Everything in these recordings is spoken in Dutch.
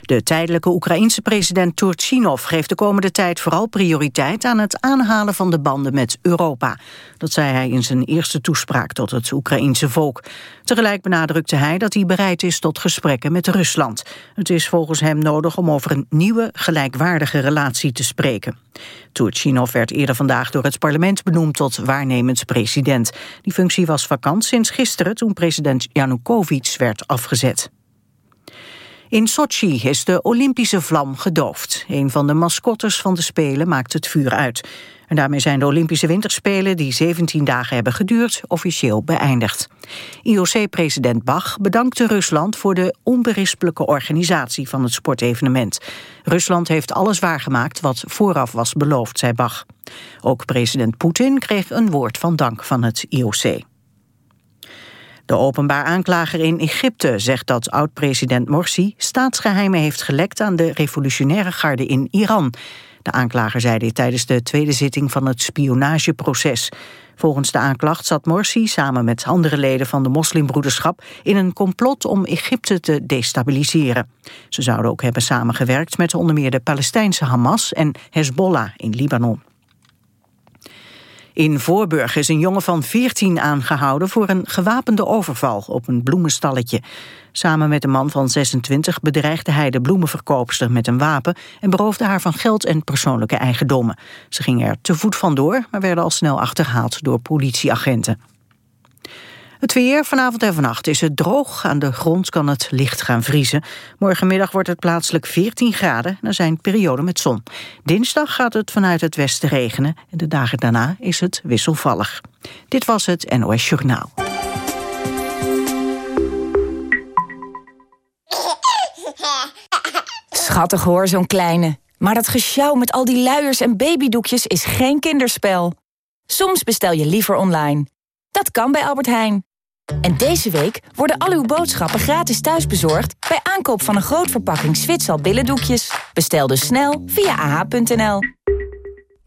De tijdelijke Oekraïense president Turchinov geeft de komende tijd vooral prioriteit aan het aanhalen van de banden met Europa. Dat zei hij in zijn eerste toespraak tot het Oekraïense volk. Tegelijk benadrukte hij dat hij bereid is tot gesprekken met Rusland. Het is volgens hem nodig om over een nieuwe, gelijkwaardige relatie te spreken. Turchinov werd eerder vandaag door het parlement benoemd tot waarnemend president. Die functie was vakant sinds gisteren toen president Janukovic werd afgezet. In Sochi is de Olympische vlam gedoofd. Een van de mascottes van de Spelen maakt het vuur uit. En daarmee zijn de Olympische Winterspelen, die 17 dagen hebben geduurd, officieel beëindigd. IOC-president Bach bedankte Rusland voor de onberispelijke organisatie van het sportevenement. Rusland heeft alles waargemaakt wat vooraf was beloofd, zei Bach. Ook president Poetin kreeg een woord van dank van het IOC. De openbaar aanklager in Egypte zegt dat oud-president Morsi staatsgeheimen heeft gelekt aan de revolutionaire garde in Iran. De aanklager zei dit tijdens de tweede zitting van het spionageproces. Volgens de aanklacht zat Morsi samen met andere leden van de moslimbroederschap in een complot om Egypte te destabiliseren. Ze zouden ook hebben samengewerkt met onder meer de Palestijnse Hamas en Hezbollah in Libanon. In Voorburg is een jongen van 14 aangehouden voor een gewapende overval op een bloemenstalletje. Samen met een man van 26 bedreigde hij de bloemenverkoopster met een wapen en beroofde haar van geld en persoonlijke eigendommen. Ze gingen er te voet vandoor, maar werden al snel achterhaald door politieagenten. Het weer, vanavond en vannacht is het droog. Aan de grond kan het licht gaan vriezen. Morgenmiddag wordt het plaatselijk 14 graden. Zijn perioden met zon. Dinsdag gaat het vanuit het westen regenen. En de dagen daarna is het wisselvallig. Dit was het NOS Journaal. Schattig hoor, zo'n kleine. Maar dat gesjouw met al die luiers en babydoekjes is geen kinderspel. Soms bestel je liever online. Dat kan bij Albert Heijn. En deze week worden al uw boodschappen gratis thuisbezorgd... bij aankoop van een groot verpakking Zwitsal billendoekjes. Bestel dus snel via ah.nl.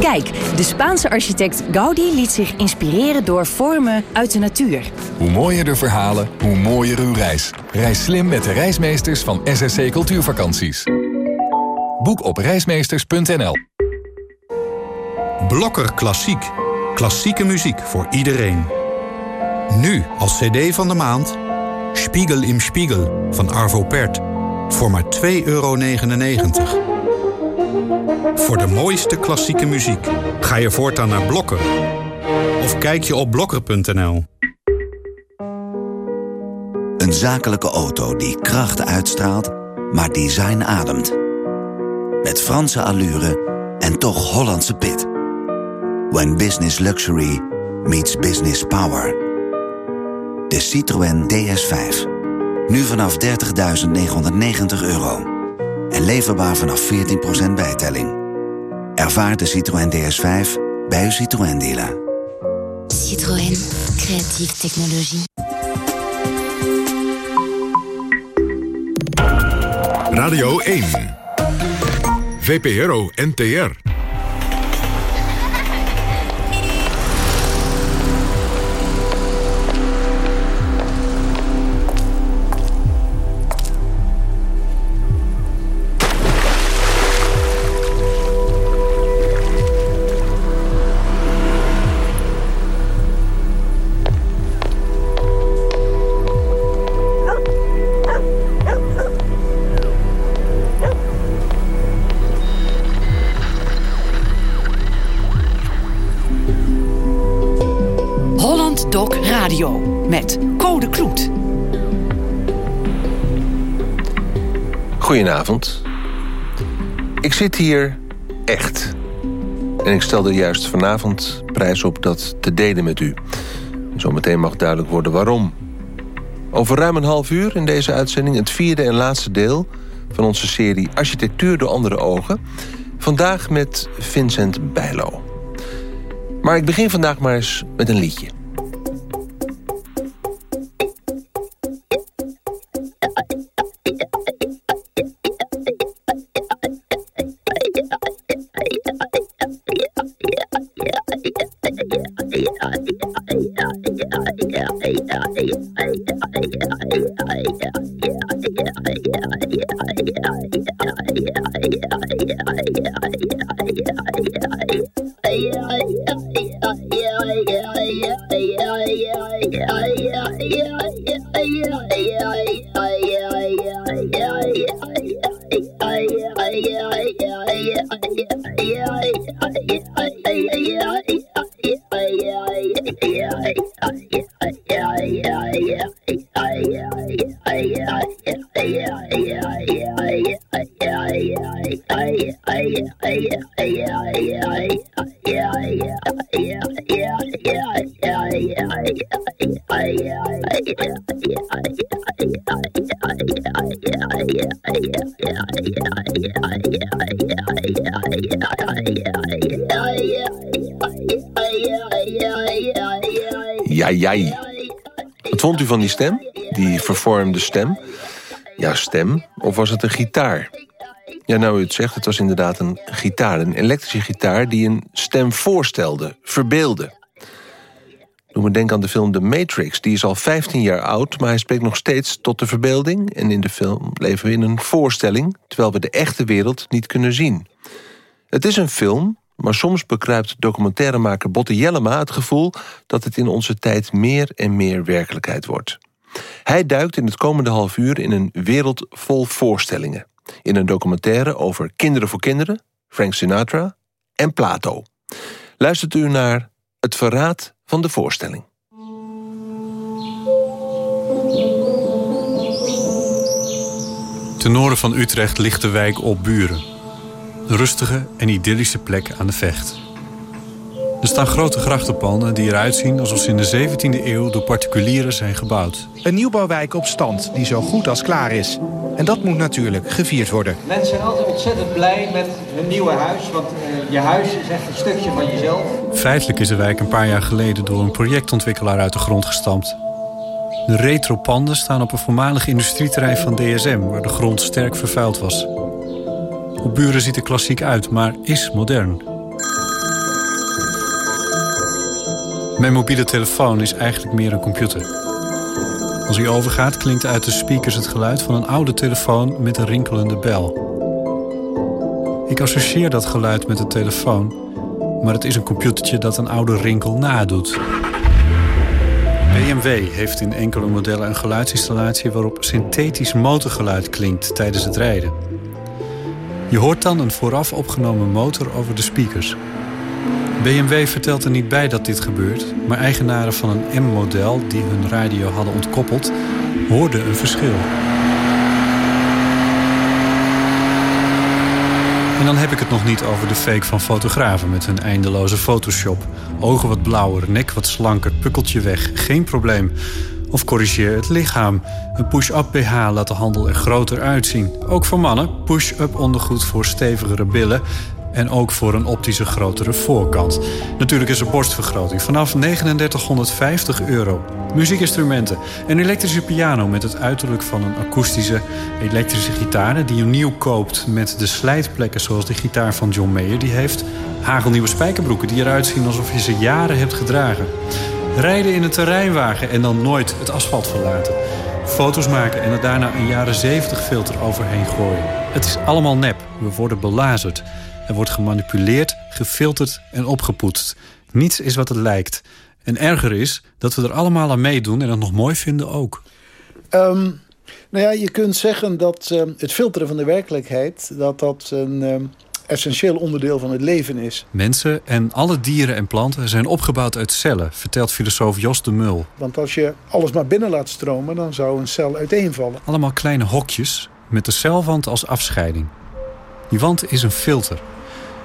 Kijk, de Spaanse architect Gaudi liet zich inspireren door vormen uit de natuur. Hoe mooier de verhalen, hoe mooier uw reis. Reis slim met de reismeesters van SSC Cultuurvakanties. Boek op reismeesters.nl Blokker Klassiek. Klassieke muziek voor iedereen. Nu als cd van de maand... Spiegel im Spiegel van Arvo Pärt. Voor maar 2,99 euro. Voor de mooiste klassieke muziek ga je voortaan naar Blokker. Of kijk je op blokker.nl. Een zakelijke auto die kracht uitstraalt, maar design ademt. Met Franse allure en toch Hollandse pit. When business luxury meets business power. De Citroën DS5. Nu vanaf 30.990 euro. En leverbaar vanaf 14% bijtelling. Ervaar de Citroën DS5 bij uw Citroën dealer. Citroën, creatieve technologie. Radio 1. VPRO NTR. Ik zit hier echt. En ik stelde juist vanavond prijs op dat te delen met u. Zometeen mag duidelijk worden waarom. Over ruim een half uur in deze uitzending... het vierde en laatste deel van onze serie Architectuur door andere ogen. Vandaag met Vincent Bijlo. Maar ik begin vandaag maar eens met een liedje. Wat vond u van die stem? Die vervormde stem? Ja, stem? Of was het een gitaar? Ja, nou u het zegt, het was inderdaad een gitaar. Een elektrische gitaar die een stem voorstelde, verbeelde. Doe me denken aan de film The Matrix. Die is al 15 jaar oud, maar hij spreekt nog steeds tot de verbeelding. En in de film leven we in een voorstelling... terwijl we de echte wereld niet kunnen zien. Het is een film, maar soms bekruipt documentairemaker Botte Jellema het gevoel... dat het in onze tijd meer en meer werkelijkheid wordt. Hij duikt in het komende half uur in een wereld vol voorstellingen. In een documentaire over Kinderen voor Kinderen, Frank Sinatra en Plato. Luistert u naar Het Verraad van de Voorstelling. Ten noorden van Utrecht ligt de wijk Opburen. Een rustige en idyllische plek aan de Vecht. Er staan grote grachtenpanden die eruit zien alsof ze in de 17e eeuw door particulieren zijn gebouwd. Een nieuwbouwwijk op stand die zo goed als klaar is. En dat moet natuurlijk gevierd worden. Mensen zijn altijd ontzettend blij met hun nieuwe huis. Want uh, je huis is echt een stukje van jezelf. Feitelijk is de wijk een paar jaar geleden door een projectontwikkelaar uit de grond gestampt. De retropanden staan op een voormalig industrieterrein van DSM... waar de grond sterk vervuild was. Op buren ziet er klassiek uit, maar is modern. Mijn mobiele telefoon is eigenlijk meer een computer. Als hij overgaat klinkt uit de speakers het geluid van een oude telefoon met een rinkelende bel. Ik associeer dat geluid met de telefoon, maar het is een computertje dat een oude rinkel nadoet. BMW heeft in enkele modellen een geluidsinstallatie waarop synthetisch motorgeluid klinkt tijdens het rijden. Je hoort dan een vooraf opgenomen motor over de speakers. BMW vertelt er niet bij dat dit gebeurt, maar eigenaren van een M-model die hun radio hadden ontkoppeld, hoorden een verschil. En dan heb ik het nog niet over de fake van fotografen met hun eindeloze Photoshop. Ogen wat blauwer, nek wat slanker, pukkeltje weg, geen probleem. Of corrigeer het lichaam. Een push-up BH laat de handel er groter uitzien. Ook voor mannen, push-up ondergoed voor stevigere billen en ook voor een optische grotere voorkant. Natuurlijk is er borstvergroting vanaf 3950 euro. Muziekinstrumenten. Een elektrische piano met het uiterlijk van een akoestische elektrische gitaar... die je nieuw koopt met de slijtplekken zoals de gitaar van John Mayer die heeft. Hagelnieuwe spijkerbroeken die eruit zien alsof je ze jaren hebt gedragen. Rijden in een terreinwagen en dan nooit het asfalt verlaten. Foto's maken en er daarna een jaren 70 filter overheen gooien. Het is allemaal nep. We worden belazerd. Er wordt gemanipuleerd, gefilterd en opgepoetst. Niets is wat het lijkt. En erger is dat we er allemaal aan meedoen en het nog mooi vinden ook. Um, nou ja, je kunt zeggen dat uh, het filteren van de werkelijkheid... dat dat een uh, essentieel onderdeel van het leven is. Mensen en alle dieren en planten zijn opgebouwd uit cellen... vertelt filosoof Jos de Mul. Want als je alles maar binnen laat stromen... dan zou een cel uiteenvallen. Allemaal kleine hokjes met de celwand als afscheiding. Die wand is een filter.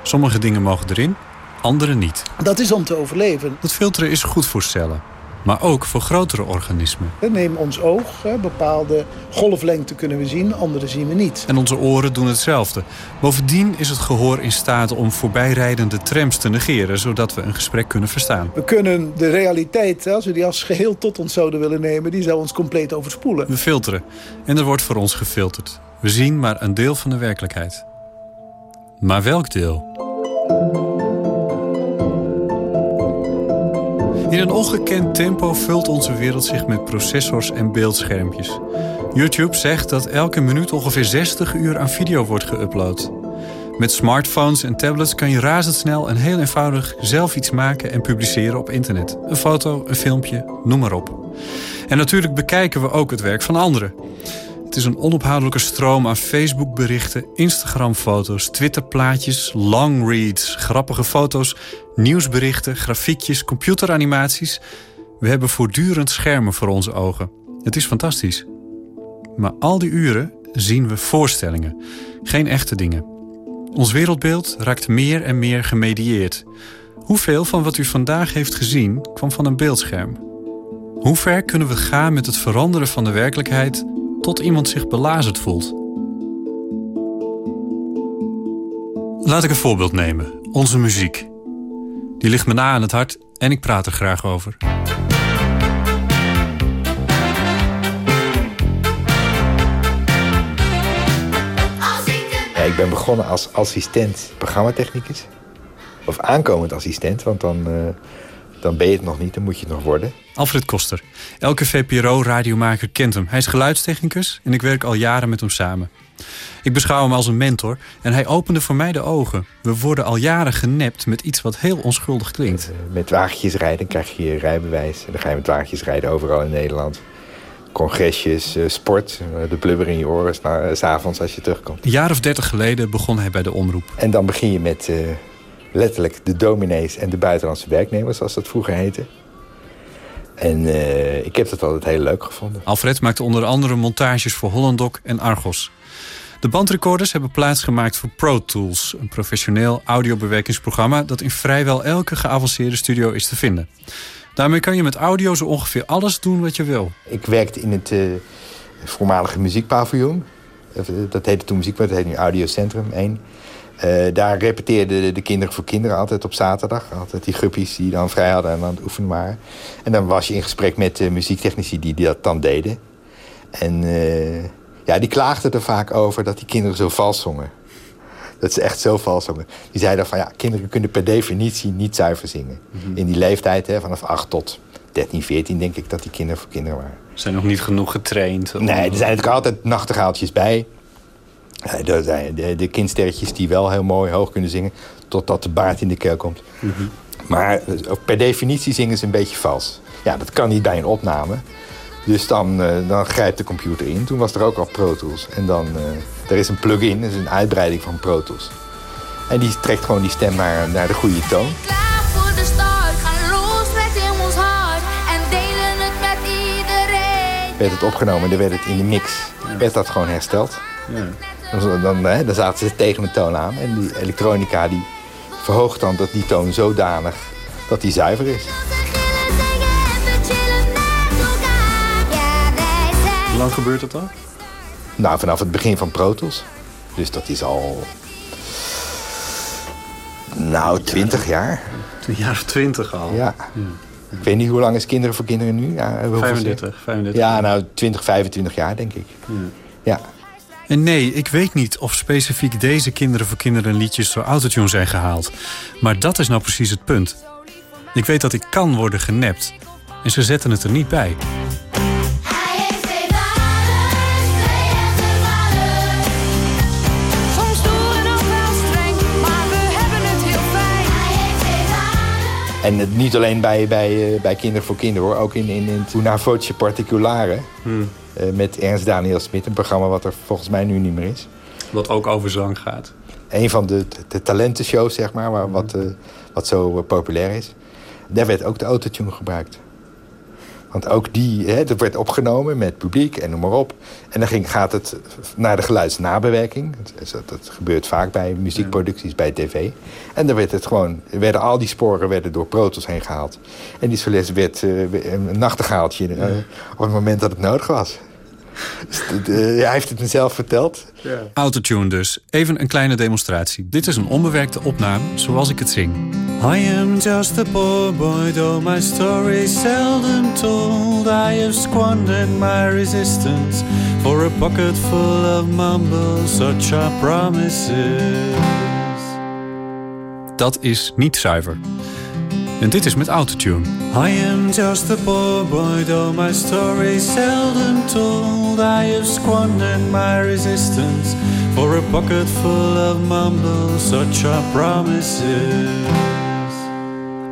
Sommige dingen mogen erin, andere niet. Dat is om te overleven. Dat filteren is goed voor cellen. Maar ook voor grotere organismen. Neem ons oog, bepaalde golflengte kunnen we zien, andere zien we niet. En onze oren doen hetzelfde. Bovendien is het gehoor in staat om voorbijrijdende trams te negeren... zodat we een gesprek kunnen verstaan. We kunnen de realiteit, als we die als geheel tot ons zouden willen nemen... die zou ons compleet overspoelen. We filteren en er wordt voor ons gefilterd. We zien maar een deel van de werkelijkheid. Maar welk deel? In een ongekend tempo vult onze wereld zich met processors en beeldschermpjes. YouTube zegt dat elke minuut ongeveer 60 uur aan video wordt geüpload. Met smartphones en tablets kan je razendsnel en heel eenvoudig zelf iets maken en publiceren op internet. Een foto, een filmpje, noem maar op. En natuurlijk bekijken we ook het werk van anderen. Het is een onophoudelijke stroom aan Facebook-berichten, Instagram-foto's, Twitter-plaatjes, long-reads, grappige foto's, nieuwsberichten, grafiekjes, computeranimaties. We hebben voortdurend schermen voor onze ogen. Het is fantastisch. Maar al die uren zien we voorstellingen, geen echte dingen. Ons wereldbeeld raakt meer en meer gemedieerd. Hoeveel van wat u vandaag heeft gezien kwam van een beeldscherm? Hoe ver kunnen we gaan met het veranderen van de werkelijkheid tot iemand zich belazerd voelt? Laat ik een voorbeeld nemen: onze muziek. Die ligt me na aan het hart en ik praat er graag over. ik ben begonnen als assistent programmatechnicus. Of aankomend assistent, want dan, uh, dan ben je het nog niet, dan moet je het nog worden. Alfred Koster. Elke VPRO-radiomaker kent hem. Hij is geluidstechnicus en ik werk al jaren met hem samen. Ik beschouw hem als een mentor en hij opende voor mij de ogen. We worden al jaren genept met iets wat heel onschuldig klinkt. Met, met wagentjes rijden krijg je je rijbewijs. En dan ga je met wagentjes rijden overal in Nederland congresjes, eh, sport, eh, de blubber in je oren, s'avonds als je terugkomt. Een jaar of dertig geleden begon hij bij de omroep. En dan begin je met letterlijk de dominees en de buitenlandse werknemers, zoals dat vroeger heette. En ik heb dat altijd heel leuk gevonden. Alfred maakte onder andere montages voor Hollandok en Argos. De bandrecorders hebben plaatsgemaakt voor Pro Tools... een professioneel audiobewerkingsprogramma... dat in vrijwel elke geavanceerde studio is te vinden. Daarmee kan je met audio zo ongeveer alles doen wat je wil. Ik werkte in het uh, voormalige muziekpaviljoen. Eh, dat heette toen muziek, maar dat heet nu Audiocentrum 1. Uh, daar repeteerden de kinderen voor kinderen altijd op zaterdag. Altijd die guppies die dan vrij hadden en aan het oefenen waren. En dan was je in gesprek met uh, muziektechnici die, die dat dan deden. En uh, ja, die klaagden er vaak over dat die kinderen zo vals zongen. Dat ze echt zo vals zongen. Die zeiden van ja, kinderen kunnen per definitie niet zuiver zingen. Mhm. In die leeftijd, hè, vanaf 8 tot 13, 14 denk ik dat die kinderen voor kinderen waren. Ze zijn nog niet genoeg getraind? Nee, er zijn natuurlijk altijd nachtegaaltjes bij. Er zijn de, de kindsterretjes die wel heel mooi hoog kunnen zingen... totdat de baard in de keel komt. Mhm. Maar eh, per definitie zingen ze een beetje vals. Ja, dat kan niet bij een opname. Dus dan, uh, dan grijpt de computer in. Toen was er ook al Pro Tools. En dan, uh, er is een plugin, dat is een uitbreiding van Pro Tools. En die trekt gewoon die stem naar, naar de goede toon. Klaar voor de start, gaan los met in ons hart. En delen het met iedereen. Werd het opgenomen en dan werd het in de mix. Werd dat gewoon hersteld. Ja. Dan, dan, dan, dan zaten ze tegen de toon aan. En die elektronica die verhoogt dan dat die toon zodanig dat die zuiver is. Hoe lang gebeurt dat al? Nou, vanaf het begin van Protos. Dus dat is al... Nou, twintig jaar. Een jaar of twintig al? Ja. Ik weet niet hoe lang is Kinderen voor Kinderen nu? Ja, 35, 35. Ja, nou, 20, 25 jaar, denk ik. Ja. ja. En nee, ik weet niet of specifiek deze Kinderen voor Kinderen liedjes door autotune zijn gehaald. Maar dat is nou precies het punt. Ik weet dat ik kan worden genept. En ze zetten het er niet bij. En het, niet alleen bij, bij, uh, bij Kinderen voor Kinderen hoor. Ook in, in, in Una Voce Particulare. Hmm. Uh, met Ernst Daniel Smit. Een programma wat er volgens mij nu niet meer is. Wat ook over zang gaat. Een van de, de talentenshows, zeg maar. Waar, wat, uh, wat zo populair is. Daar werd ook de autotune gebruikt. Want ook die, hè, dat werd opgenomen met publiek en noem maar op. En dan ging, gaat het naar de geluidsnabewerking. Dat, dat gebeurt vaak bij muziekproducties, bij tv. En dan werd het gewoon, werden al die sporen werden door protos heen gehaald. En die solist werd uh, een nachtegaaltje uh, op het moment dat het nodig was. Dus, uh, hij heeft het mezelf verteld. Ja. Autotune dus. Even een kleine demonstratie. Dit is een onbewerkte opname zoals ik het zing. I am just a poor boy, though my story seldom told. I have squandered my resistance for a pocket full of mumbles, such are promises. Dat is niet zuiver. En dit is met autotune. I am just a poor boy, though my story seldom told. I have squandered my resistance for a pocket full of mumbles, such are promises.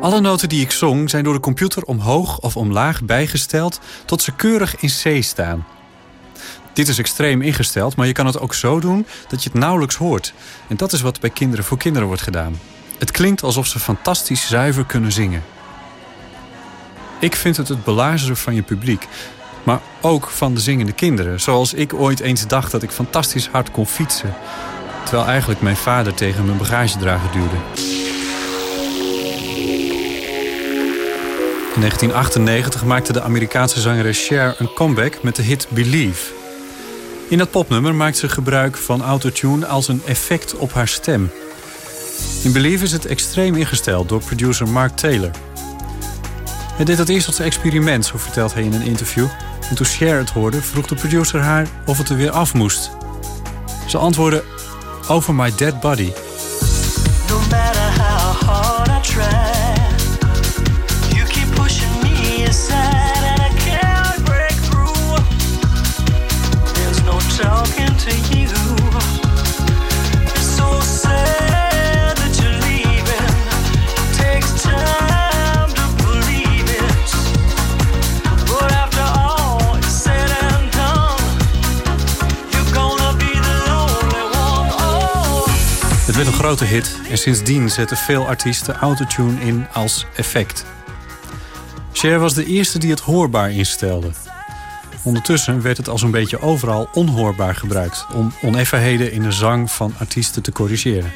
Alle noten die ik zong zijn door de computer omhoog of omlaag bijgesteld tot ze keurig in C staan. Dit is extreem ingesteld, maar je kan het ook zo doen dat je het nauwelijks hoort. En dat is wat bij Kinderen voor Kinderen wordt gedaan. Het klinkt alsof ze fantastisch zuiver kunnen zingen. Ik vind het het belazeren van je publiek, maar ook van de zingende kinderen. Zoals ik ooit eens dacht dat ik fantastisch hard kon fietsen. Terwijl eigenlijk mijn vader tegen mijn bagagedrager duwde. In 1998 maakte de Amerikaanse zangeres Cher een comeback met de hit Believe. In dat popnummer maakt ze gebruik van autotune als een effect op haar stem. In Believe is het extreem ingesteld door producer Mark Taylor. Hij deed dat eerst als experiment, zo vertelt hij in een interview. En toen Cher het hoorde, vroeg de producer haar of het er weer af moest. Ze antwoordde: Over my dead body. Grote hit en sindsdien zetten veel artiesten autotune in als effect. Cher was de eerste die het hoorbaar instelde. Ondertussen werd het als een beetje overal onhoorbaar gebruikt... om oneffenheden in de zang van artiesten te corrigeren.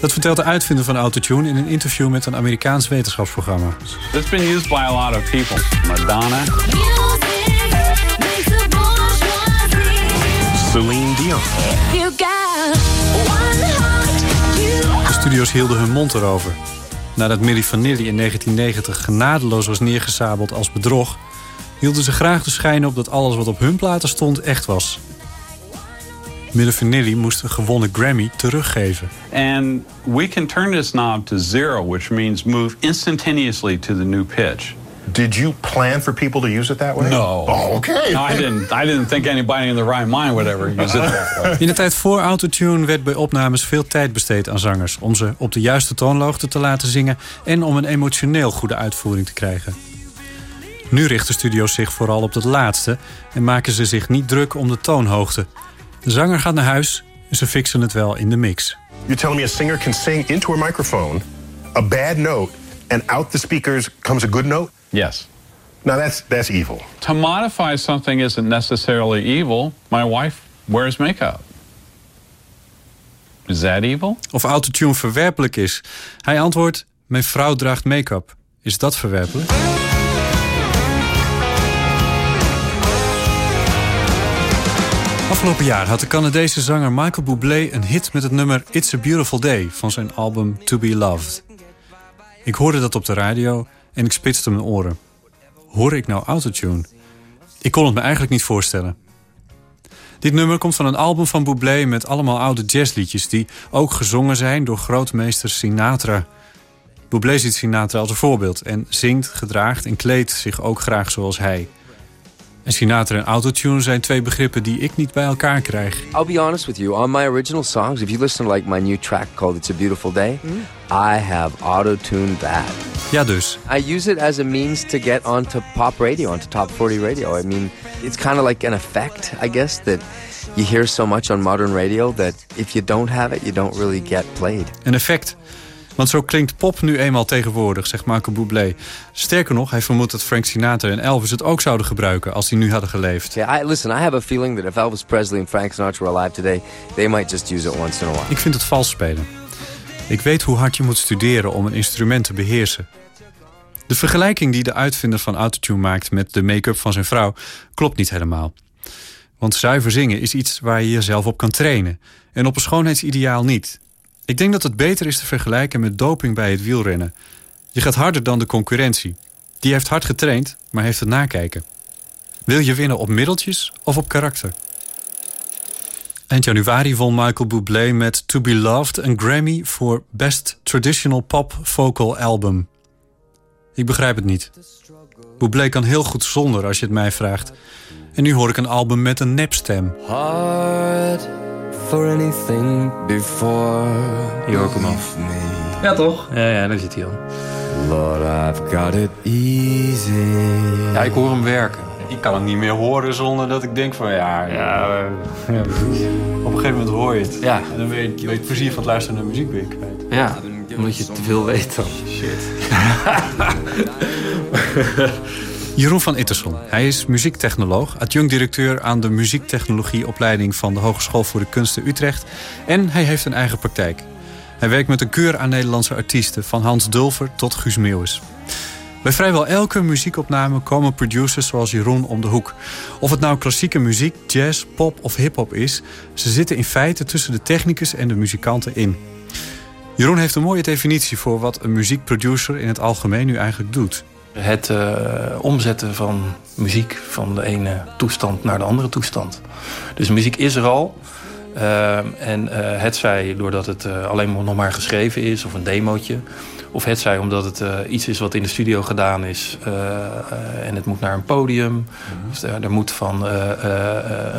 Dat vertelt de uitvinder van autotune in een interview met een Amerikaans wetenschapsprogramma. It's been used by a lot of people. Madonna. Celine Dion. Studio's hielden hun mond erover. Nadat Milli Vanilli in 1990 genadeloos was neergesabeld als bedrog hielden ze graag de schijn op dat alles wat op hun platen stond echt was. Milli Vanilli moest een gewonnen Grammy teruggeven. And we can turn this knob to zero, which means move instantaneously to the new pitch. Did you plan for people to use it that way? No. Oh, okay. No, I didn't. I didn't think anybody in the right mind would ever use it that way. In de tijd voor autotune werd bij opnames veel tijd besteed aan zangers... om ze op de juiste toonhoogte te laten zingen... en om een emotioneel goede uitvoering te krijgen. Nu richten studio's zich vooral op het laatste en maken ze zich niet druk om de toonhoogte. De zanger gaat naar huis en ze fixen het wel in de mix. You're telling me a singer can sing into a microphone a bad note and out the speakers comes a good note? Yes. Now that's that's evil. To modify something isn't necessarily evil. My wife wears makeup. Is that evil? Of autotune verwerpelijk is. Hij antwoordt: Mijn vrouw draagt make-up. Is dat verwerpelijk? Afgelopen jaar had de Canadese zanger Michael Bublé een hit met het nummer It's a Beautiful Day van zijn album To Be Loved. Ik hoorde dat op de radio en ik spitste mijn oren. Hoor ik nou autotune? Ik kon het me eigenlijk niet voorstellen. Dit nummer komt van een album van Bublé met allemaal oude jazzliedjes... die ook gezongen zijn door grootmeester Sinatra. Bublé ziet Sinatra als een voorbeeld en zingt, gedraagt en kleedt zich ook graag zoals hij... En Sinatra en autotune zijn twee begrippen die ik niet bij elkaar krijg. I'll be honest with you, on my original songs, if you listen to like my new track called It's a Beautiful Day, mm. I have auto-tuned that. Ja dus. I use it as a means to get onto pop radio, onto top 40 radio. I mean, it's kind of like an effect, I guess, that you hear so much on modern radio that if you don't have it, you don't really get played. Een effect. Want zo klinkt pop nu eenmaal tegenwoordig, zegt Michael Bublé. Sterker nog, hij vermoedt dat Frank Sinatra en Elvis het ook zouden gebruiken als die nu hadden geleefd. Yeah, I, listen, I have a feeling that if Elvis Presley and Frank Sinatra were alive today, they might just use it once in a while. Ik vind het vals spelen. Ik weet hoe hard je moet studeren om een instrument te beheersen. De vergelijking die de uitvinder van autotune maakt met de make-up van zijn vrouw klopt niet helemaal. Want zuiver zingen is iets waar je jezelf op kan trainen. En op een schoonheidsideaal niet. Ik denk dat het beter is te vergelijken met doping bij het wielrennen. Je gaat harder dan de concurrentie. Die heeft hard getraind, maar heeft het nakijken. Wil je winnen op middeltjes of op karakter? Eind januari won Michael Bublé met To Be Loved een Grammy voor Best Traditional Pop Vocal Album. Ik begrijp het niet. Bublé kan heel goed zonder als je het mij vraagt. En nu hoor ik een album met een nepstem. Hard for anything before Hier hoor ik hem. Ja, toch? Ja, ja, daar zit hij al. Lord, I've got it easy. Ja, ik hoor hem werken. Ik kan hem niet meer horen zonder dat ik denk van ja... ja, ja precies. Op een gegeven moment hoor je het. Ja. En dan ben je, ben je het plezier van het luisteren naar muziek weer kwijt. Ja, omdat je te veel weet dan. Shit. Jeroen van Itterson. Hij is muziektechnoloog, adjunct-directeur aan de muziektechnologieopleiding van de Hogeschool voor de Kunsten Utrecht. En hij heeft een eigen praktijk. Hij werkt met een keur aan Nederlandse artiesten, van Hans Dulver tot Guus Meeuwis. Bij vrijwel elke muziekopname komen producers zoals Jeroen om de hoek. Of het nou klassieke muziek, jazz, pop of hip-hop is, ze zitten in feite tussen de technicus en de muzikanten in. Jeroen heeft een mooie definitie voor wat een muziekproducer in het algemeen nu eigenlijk doet. Het uh, omzetten van muziek van de ene toestand naar de andere toestand. Dus muziek is er al. Uh, en uh, het zij doordat het alleen nog maar geschreven is of een demootje. Of het zij omdat het iets is wat in de studio gedaan is. en het moet naar een podium. Mm -hmm. dus er, moet van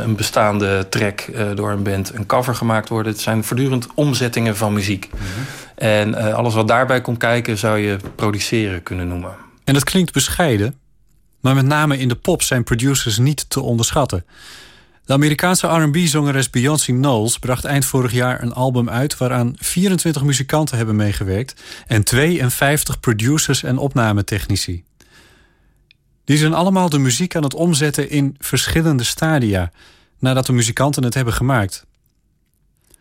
een bestaande track door een band een cover gemaakt worden. Het zijn voortdurend omzettingen van muziek. Mm -hmm. En alles wat daarbij komt kijken zou je produceren kunnen noemen. En dat klinkt bescheiden, maar met name in de pop zijn producers niet te onderschatten. De Amerikaanse R&B-zangeres Beyoncé Knowles bracht eind vorig jaar een album uit... waaraan 24 muzikanten hebben meegewerkt... en 52 producers en opnametechnici. Die zijn allemaal de muziek aan het omzetten in verschillende stadia... nadat de muzikanten het hebben gemaakt.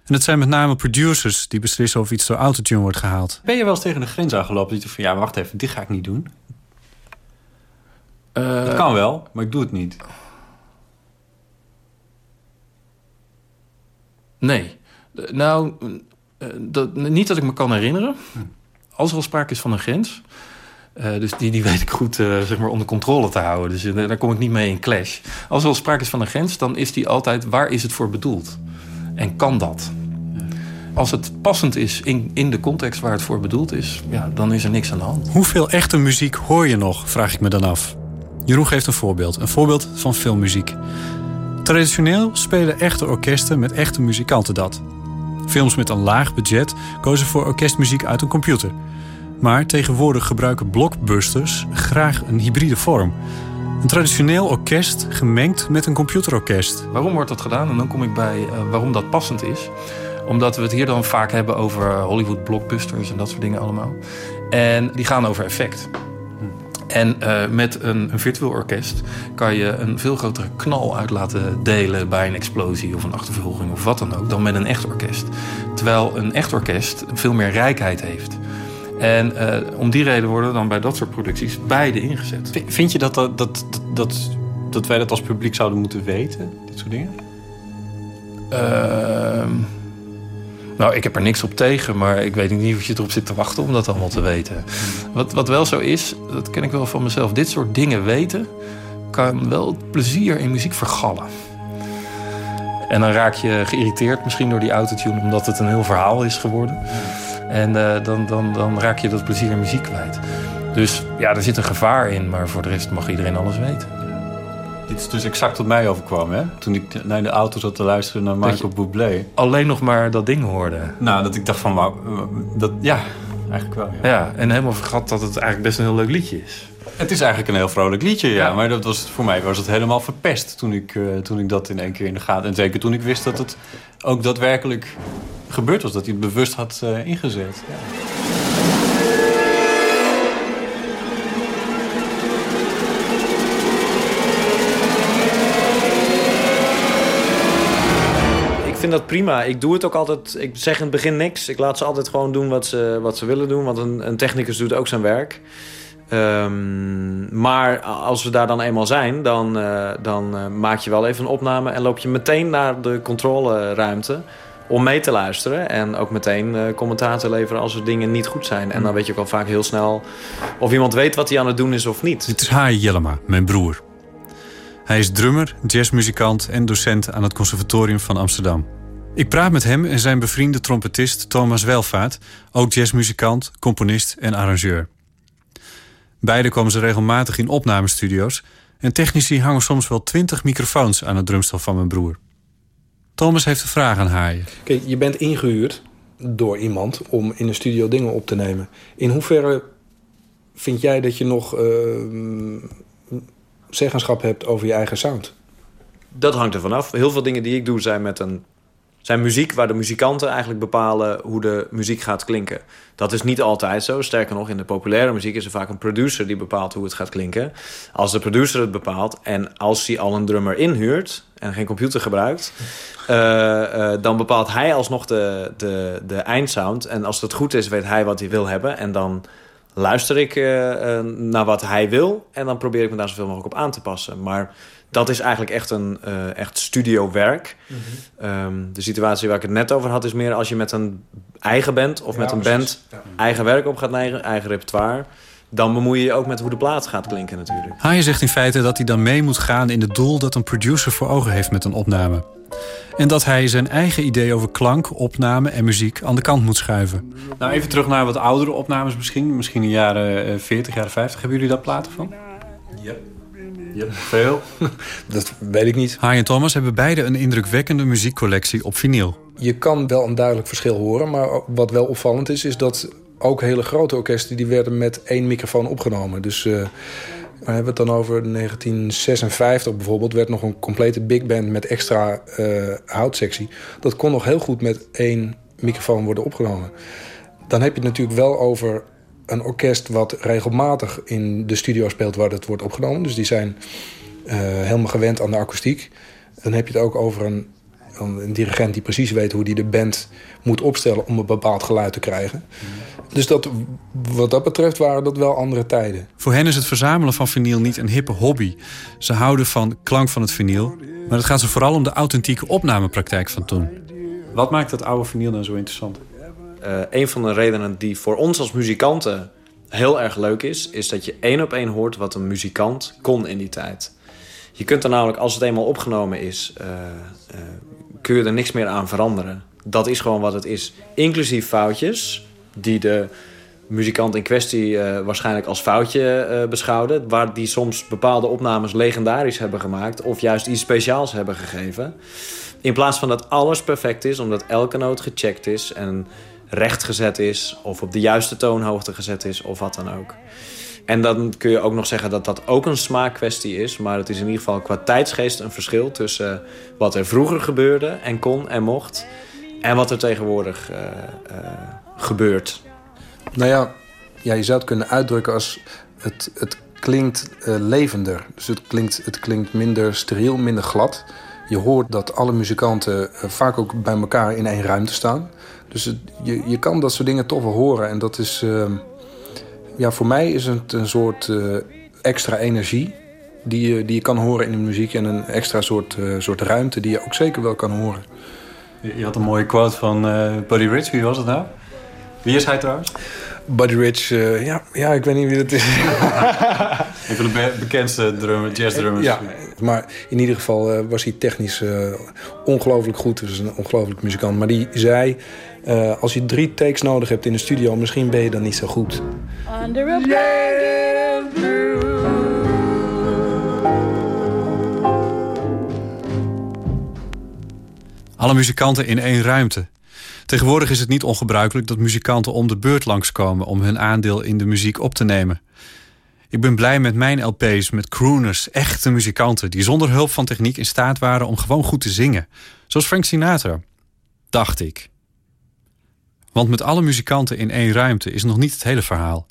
En het zijn met name producers die beslissen of iets door autotune wordt gehaald. Ben je wel eens tegen de grens aangelopen? Je van, ja, wacht even, dit ga ik niet doen. Uh, dat kan wel, maar ik doe het niet. Nee. Nou, dat, niet dat ik me kan herinneren. Als er al sprake is van een grens... Uh, dus die, die weet ik goed uh, zeg maar onder controle te houden. Dus uh, daar kom ik niet mee in clash. Als er al sprake is van een grens, dan is die altijd... waar is het voor bedoeld? En kan dat? Als het passend is in, in de context waar het voor bedoeld is... Ja, dan is er niks aan de hand. Hoeveel echte muziek hoor je nog, vraag ik me dan af. Jeroen geeft een voorbeeld. Een voorbeeld van filmmuziek. Traditioneel spelen echte orkesten met echte muzikanten dat. Films met een laag budget kozen voor orkestmuziek uit een computer. Maar tegenwoordig gebruiken blockbusters graag een hybride vorm. Een traditioneel orkest gemengd met een computerorkest. Waarom wordt dat gedaan? En dan kom ik bij uh, waarom dat passend is. Omdat we het hier dan vaak hebben over Hollywood blockbusters en dat soort dingen allemaal. En die gaan over effect. En uh, met een, een, virtueel orkest kan je een veel grotere knal uit laten delen bij een explosie of een achtervolging of wat dan ook, dan met een echt orkest. Terwijl een echt orkest veel meer rijkheid heeft. En uh, om die reden worden dan bij dat soort producties beide ingezet. Vind je dat, dat, dat, dat, dat wij dat als publiek zouden moeten weten, dit soort dingen? Uh, nou, ik heb er niks op tegen, maar ik weet niet of je erop zit te wachten om dat allemaal te weten. Wat, wat wel zo is, dat ken ik wel van mezelf, dit soort dingen weten kan wel het plezier in muziek vergallen. En dan raak je geïrriteerd misschien door die autotune, omdat het een heel verhaal is geworden. En uh, dan, dan, dan raak je dat plezier in muziek kwijt. Dus ja, er zit een gevaar in, maar voor de rest mag iedereen alles weten. Dit is dus exact wat mij overkwam, hè? Toen ik naar de auto zat te luisteren naar Michael Bublé. Alleen nog maar dat ding hoorde. Nou, dat ik dacht van, wauw, dat, ja, eigenlijk wel. Ja. ja, en helemaal vergat dat het eigenlijk best een heel leuk liedje is. Het is eigenlijk een heel vrolijk liedje, ja. ja. Maar dat was, voor mij was het helemaal verpest toen ik, uh, toen ik dat in één keer in de gaten... En zeker toen ik wist dat het ook daadwerkelijk gebeurd was. Dat hij het bewust had uh, ingezet. Ja. Vind dat prima. Ik doe het ook altijd. Ik zeg in het begin niks. Ik laat ze altijd gewoon doen wat ze, wat ze willen doen. Want een, een technicus doet ook zijn werk. Ehm, maar als we daar dan eenmaal zijn, dan, uh, dan uh, maak je wel even een opname en loop je meteen naar de controleruimte om mee te luisteren. En ook meteen uh, commentaar te leveren als er dingen niet goed zijn. En dan weet je ook al vaak heel snel of iemand weet wat hij aan het doen is of niet. Dit is Hai Jellema, mijn broer. Hij is drummer, jazzmuzikant en docent aan het Conservatorium van Amsterdam. Ik praat met hem en zijn bevriende trompetist Thomas Welvaart, ook jazzmuzikant, componist en arrangeur. Beide komen ze regelmatig in opnamestudio's en technici hangen soms wel twintig microfoons aan het drumstel van mijn broer. Thomas heeft een vraag aan Haaien. Kijk, je bent ingehuurd door iemand om in een studio dingen op te nemen. In hoeverre vind jij dat je nog uh, zeggenschap hebt over je eigen sound? Dat hangt er vanaf. Heel veel dingen die ik doe zijn met een zijn muziek waar de muzikanten eigenlijk bepalen hoe de muziek gaat klinken. Dat is niet altijd zo. Sterker nog, in de populaire muziek is er vaak een producer die bepaalt hoe het gaat klinken. Als de producer het bepaalt en als hij al een drummer inhuurt en geen computer gebruikt, uh, uh, dan bepaalt hij alsnog de, de, de eindsound. En als het goed is, weet hij wat hij wil hebben. En dan luister ik uh, naar wat hij wil en dan probeer ik me daar zoveel mogelijk op aan te passen. Maar dat is eigenlijk echt een uh, echt studiowerk. Mm -hmm. de situatie waar ik het net over had is meer als je met een eigen band of ja, met een precies. band ja. eigen werk op gaat nemen, eigen repertoire. Dan bemoei je je ook met hoe de plaat gaat klinken natuurlijk. Haaien zegt in feite dat hij dan mee moet gaan in het doel dat een producer voor ogen heeft met een opname. En dat hij zijn eigen idee over klank, opname en muziek aan de kant moet schuiven. Nou, even terug naar wat oudere opnames misschien. Misschien in de jaren 40, jaren 50. Hebben jullie daar platen van? Ja. Ja, veel. dat weet ik niet. Haai en Thomas hebben beide een indrukwekkende muziekcollectie op vinyl. Je kan wel een duidelijk verschil horen, maar wat wel opvallend is, is dat ook hele grote orkesten die werden met één microfoon opgenomen. Dus uh, hebben we het dan over? 1956 bijvoorbeeld werd nog een complete big band met extra uh, houtsectie. Dat kon nog heel goed met één microfoon worden opgenomen. Dan heb je het natuurlijk wel over een orkest wat regelmatig in de studio speelt waar het wordt opgenomen. Dus die zijn uh, helemaal gewend aan de akoestiek. Dan heb je het ook over een, een dirigent die precies weet hoe die de band moet opstellen om een bepaald geluid te krijgen. Dus dat, wat dat betreft waren dat wel andere tijden. Voor hen is het verzamelen van vinyl niet een hippe hobby. Ze houden van klank van het vinyl, maar het gaat ze vooral om de authentieke opnamepraktijk van toen. Wat maakt dat oude vinyl dan zo interessant? Uh, een van de redenen die voor ons als muzikanten heel erg leuk is, is dat je één op één hoort wat een muzikant kon in die tijd. Je kunt er namelijk, als het eenmaal opgenomen is, uh, uh, kun je er niks meer aan veranderen. Dat is gewoon wat het is. Inclusief foutjes die de muzikant in kwestie uh, waarschijnlijk als foutje beschouwde. Waar die soms bepaalde opnames legendarisch hebben gemaakt of juist iets speciaals hebben gegeven. In plaats van dat alles perfect is, omdat elke noot gecheckt is en recht gezet is... of op de juiste toonhoogte gezet is of wat dan ook. En dan kun je ook nog zeggen dat dat ook een smaakkwestie is... maar het is in ieder geval qua tijdsgeest een verschil... tussen wat er vroeger gebeurde en kon en mocht... en wat er tegenwoordig gebeurt. Nou ja, je zou het kunnen uitdrukken als... het, het klinkt uh, levender. Dus het klinkt, het klinkt minder steriel, minder glad... Je hoort dat alle muzikanten vaak ook bij elkaar in één ruimte staan. Dus je, je kan dat soort dingen toch wel horen. En dat is, uh, ja, voor mij is het een soort uh, extra energie die je, die je kan horen in de muziek. En een extra soort, soort ruimte die je ook zeker wel kan horen. Je had een mooie quote van Buddy Rich. Wie was het nou? Wie is hij trouwens? Buddy Rich, ja, ja, ik weet niet wie dat is. een van de bekendste drummer, jazzdrummers. Ja, maar in ieder geval uh, was hij technisch uh, ongelooflijk goed. Dus een ongelooflijk muzikant. Maar die zei... Uh, als je drie takes nodig hebt in de studio, misschien ben je dan niet zo goed. Under a blanket of blue. Alle muzikanten in één ruimte. Tegenwoordig is het niet ongebruikelijk dat muzikanten om de beurt langskomen om hun aandeel in de muziek op te nemen. Ik ben blij met mijn LP's, met crooners, echte muzikanten... die zonder hulp van techniek in staat waren om gewoon goed te zingen. Zoals Frank Sinatra. Dacht ik. Want met alle muzikanten in één ruimte is nog niet het hele verhaal.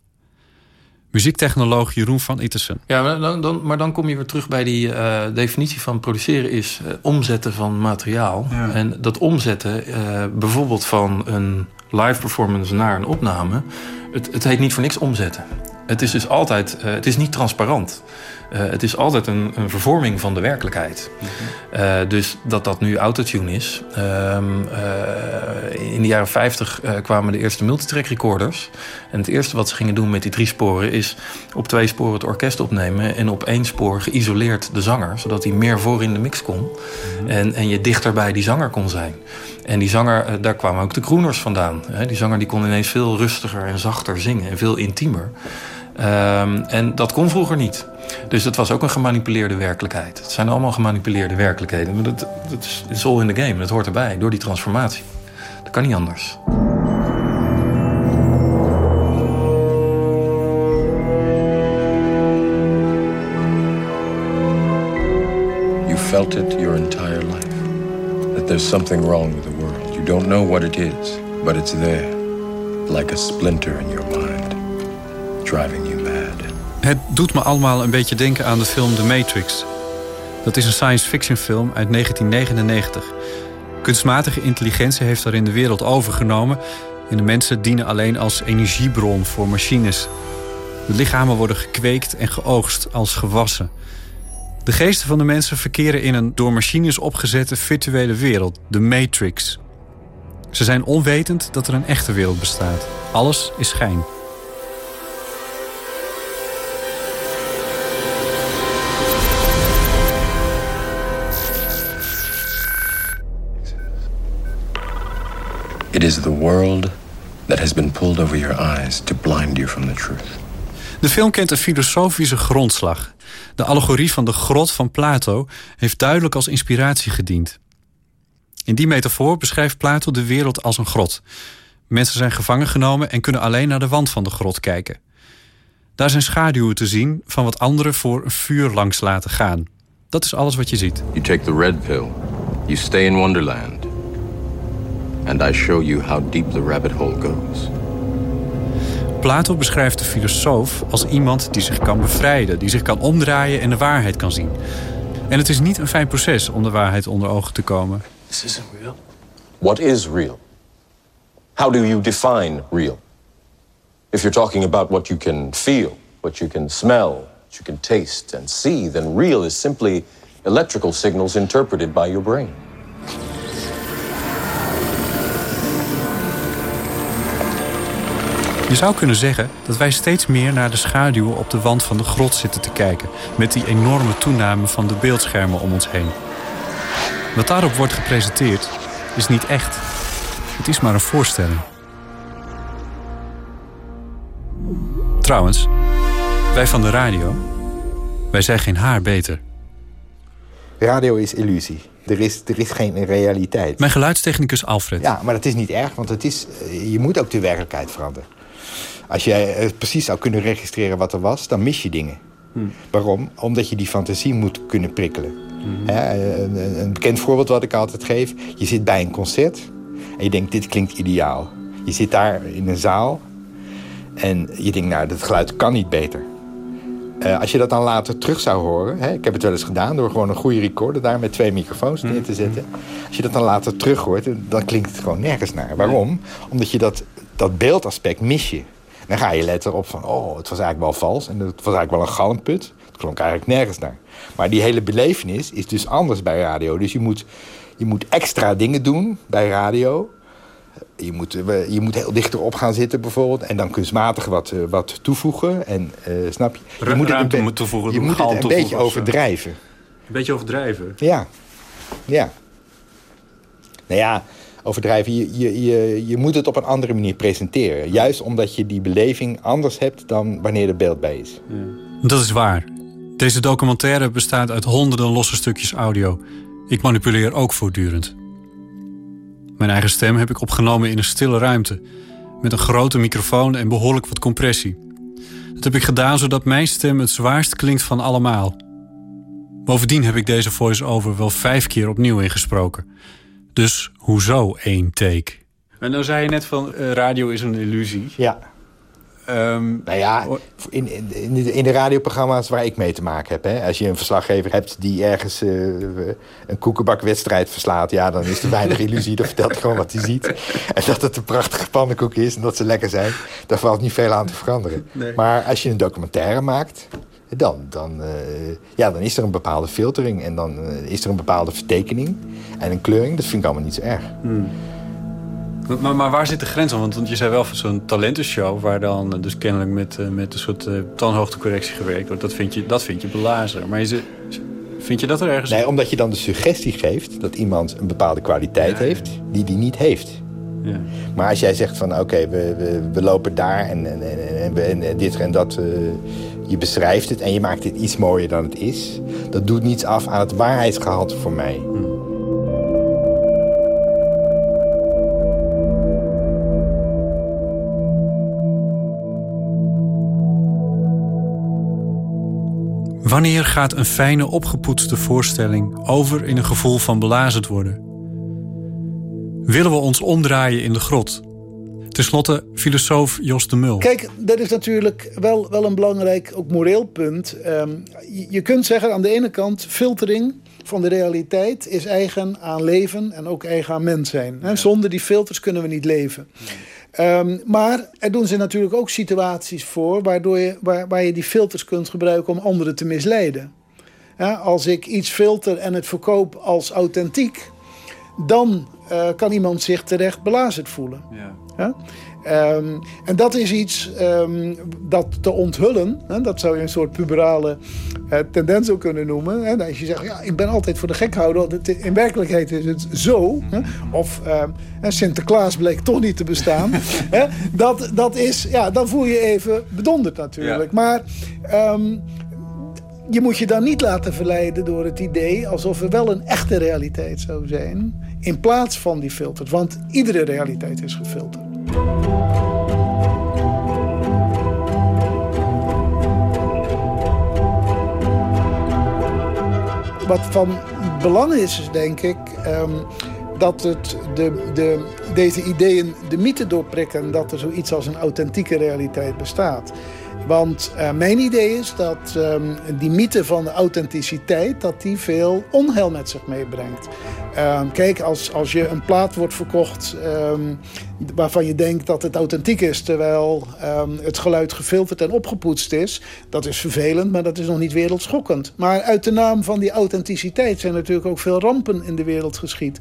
Muziektechnoloog Jeroen van Ittersen. Ja, maar dan, dan, maar dan kom je weer terug bij die uh, definitie van produceren is uh, omzetten van materiaal. Ja. En dat omzetten, uh, bijvoorbeeld van een live performance naar een opname, het, het heet niet voor niks omzetten. Het is dus altijd, het is niet transparant. Uh, het is altijd een, een, vervorming van de werkelijkheid. Mm -hmm. uh, dus dat dat nu autotune is. Uh, in de jaren 50 kwamen de eerste multitrack recorders. En het eerste wat ze gingen doen met die drie sporen... is op twee sporen het orkest opnemen... en op één spoor geïsoleerd de zanger... zodat hij meer voor in de mix kon. Mm -hmm. en, en je dichter bij die zanger kon zijn. En die zanger, daar kwamen ook de groeners vandaan. Die zanger die kon ineens veel rustiger en zachter zingen... en veel intiemer. Um, en dat kon vroeger niet. Dus het was ook een gemanipuleerde werkelijkheid. Het zijn allemaal gemanipuleerde werkelijkheden. Maar dat, dat is all in the game. Dat hoort erbij, door die transformatie. Dat kan niet anders. You felt it your entire life. That there's something wrong with the world. You don't know what it is, but it's there. Like a splinter in your mind. Driving you. Het doet me allemaal een beetje denken aan de film The Matrix. Dat is een science fiction film uit 1999. Kunstmatige intelligentie heeft daarin de wereld overgenomen... en de mensen dienen alleen als energiebron voor machines. De lichamen worden gekweekt en geoogst als gewassen. De geesten van de mensen verkeren in een door machines opgezette virtuele wereld, de Matrix. Ze zijn onwetend dat er een echte wereld bestaat. Alles is schijn. It is the world that has been pulled over your eyes to blind you from the truth. De film kent een filosofische grondslag. De allegorie van de grot van Plato heeft duidelijk als inspiratie gediend. In die metafoor beschrijft Plato de wereld als een grot. Mensen zijn gevangen genomen en kunnen alleen naar de wand van de grot kijken. Daar zijn schaduwen te zien van wat anderen voor een vuur langs laten gaan. Dat is alles wat je ziet. You take the red pill. You stay in Wonderland. And I show you how deep the rabbit hole goes. Plato beschrijft de filosoof als iemand die zich kan bevrijden, die zich kan omdraaien en de waarheid kan zien. En het is niet een fijn proces om de waarheid onder ogen te komen. This isn't real. What is real? How do you define real? If you're talking about what you can feel, what you can smell, what you can taste and see, then real is simply electrical signals interpreted by your brain. Je zou kunnen zeggen dat wij steeds meer naar de schaduwen op de wand van de grot zitten te kijken, met die enorme toename van de beeldschermen om ons heen. Wat daarop wordt gepresenteerd is niet echt. Het is maar een voorstelling. Trouwens, wij van de radio, wij zijn geen haar beter. Radio is illusie. Er is, er is geen realiteit. Mijn geluidstechnicus Alfred. Ja, maar dat is niet erg, want het is, je moet ook de werkelijkheid veranderen. Als jij precies zou kunnen registreren wat er was, dan mis je dingen. Hmm. Waarom? Omdat je die fantasie moet kunnen prikkelen. Hmm. een, een, bekend voorbeeld wat ik altijd geef. Je zit bij een concert en je denkt, dit klinkt ideaal. Je zit daar in een zaal en je denkt, nou, dat geluid kan niet beter. Uh, als je dat dan later terug zou horen... Hè, ik heb het wel eens gedaan door gewoon een goede recorder... daar met twee microfoons neer te zetten. Als je dat dan later terug hoort, dan klinkt het gewoon nergens naar. Waarom? Omdat je dat, dat beeldaspect mis je. Dan ga je letten op van, oh, het was eigenlijk wel vals. En het was eigenlijk wel een galmput. Het klonk eigenlijk nergens naar. Maar die hele belevenis is dus anders bij radio. Dus je moet, je moet extra dingen doen bij radio. Je moet, je moet heel dichterop gaan zitten bijvoorbeeld. En dan kunstmatig wat, wat toevoegen. En uh, snap je? Je moet het een, toevoegen, je moet het een beetje overdrijven. Een beetje overdrijven? Ja. Ja. Nou ja, overdrijven. Je, je, je, je moet het op een andere manier presenteren. Juist omdat je die beleving anders hebt dan wanneer er beeld bij is. Ja. Dat is waar. Deze documentaire bestaat uit honderden losse stukjes audio. Ik manipuleer ook voortdurend. Mijn eigen stem heb ik opgenomen in een stille ruimte. Met een grote microfoon en behoorlijk wat compressie. Dat heb ik gedaan zodat mijn stem het zwaarst klinkt van allemaal. Bovendien heb ik deze voice-over wel vijf keer opnieuw ingesproken. Dus hoezo één take? En dan zei je net van uh, radio is een illusie. Ja. ehm, nou ja, in, in, in, de, in de radioprogramma's waar ik mee te maken heb... Hè, als je een verslaggever hebt die ergens uh, een koekenbakwedstrijd verslaat... ja, dan is er weinig illusie. Dan vertelt hij gewoon wat hij ziet. En dat het een prachtige pannenkoek is en dat ze lekker zijn... daar valt niet veel aan te veranderen. Nee. Maar als je een documentaire maakt... Dan, dan, uh, ja, dan is er een bepaalde filtering en dan uh, is er een bepaalde vertekening en een kleuring. Dat vind ik allemaal niet zo erg. Hmm. Maar, maar, waar zit de grens aan? Want, want je zei wel van zo'n talentenshow... waar dan dus kennelijk met, met een soort uh, toonhoogtecorrectie gewerkt wordt. Dat vind je, dat vind je belazer. Maar je, vind je dat er ergens... Nee, omdat je dan de suggestie geeft dat iemand een bepaalde kwaliteit ja, heeft... die die niet heeft. Ja. Maar als jij zegt van oké, okay, we, we, we, lopen daar en, en, en, en, en dit en dat... Uh, je beschrijft het en je maakt het iets mooier dan het is. Dat doet niets af aan het waarheidsgehalte voor mij. Wanneer gaat een fijne, opgepoetste voorstelling over in een gevoel van belazerd worden? Willen we ons omdraaien in de grot? Ten slotte, filosoof Jos de Mul. Kijk, dat is natuurlijk wel, wel een belangrijk, ook moreel punt. Um, je, je kunt zeggen aan de ene kant, filtering van de realiteit is eigen aan leven en ook eigen aan mens zijn. Ja. Zonder die filters kunnen we niet leven. Ja. Um, maar er doen ze natuurlijk ook situaties voor waardoor je, waar, waar je die filters kunt gebruiken om anderen te misleiden. Ja, als ik iets filter en het verkoop als authentiek, dan uh, kan iemand zich terecht belazerd voelen. Ja. Ja? Um, en dat is iets um, dat te onthullen. Hè? Dat zou je een soort puberale uh, tendens ook kunnen noemen. Hè? Als je zegt, ja, ik ben altijd voor de gek houden. In werkelijkheid is het zo. Hè? Of uh, Sinterklaas bleek toch niet te bestaan. hè? Dat, dat is, ja, dan voel je even bedonderd natuurlijk. Ja. Maar... Je moet je dan niet laten verleiden door het idee alsof er wel een echte realiteit zou zijn. In plaats van die filters. Want iedere realiteit is gefilterd. Wat van belang is, is denk ik... Um, dat het de, de, deze ideeën de mythe doorprikken... dat er zoiets als een authentieke realiteit bestaat. Want uh, mijn idee is dat um, die mythe van de authenticiteit... dat die veel onheil met zich meebrengt. Uh, kijk, als, als je een plaat wordt verkocht... waarvan je denkt dat het authentiek is... terwijl um, het geluid gefilterd en opgepoetst is... dat is vervelend, maar dat is nog niet wereldschokkend. Maar uit de naam van die authenticiteit... zijn natuurlijk ook veel rampen in de wereld geschied.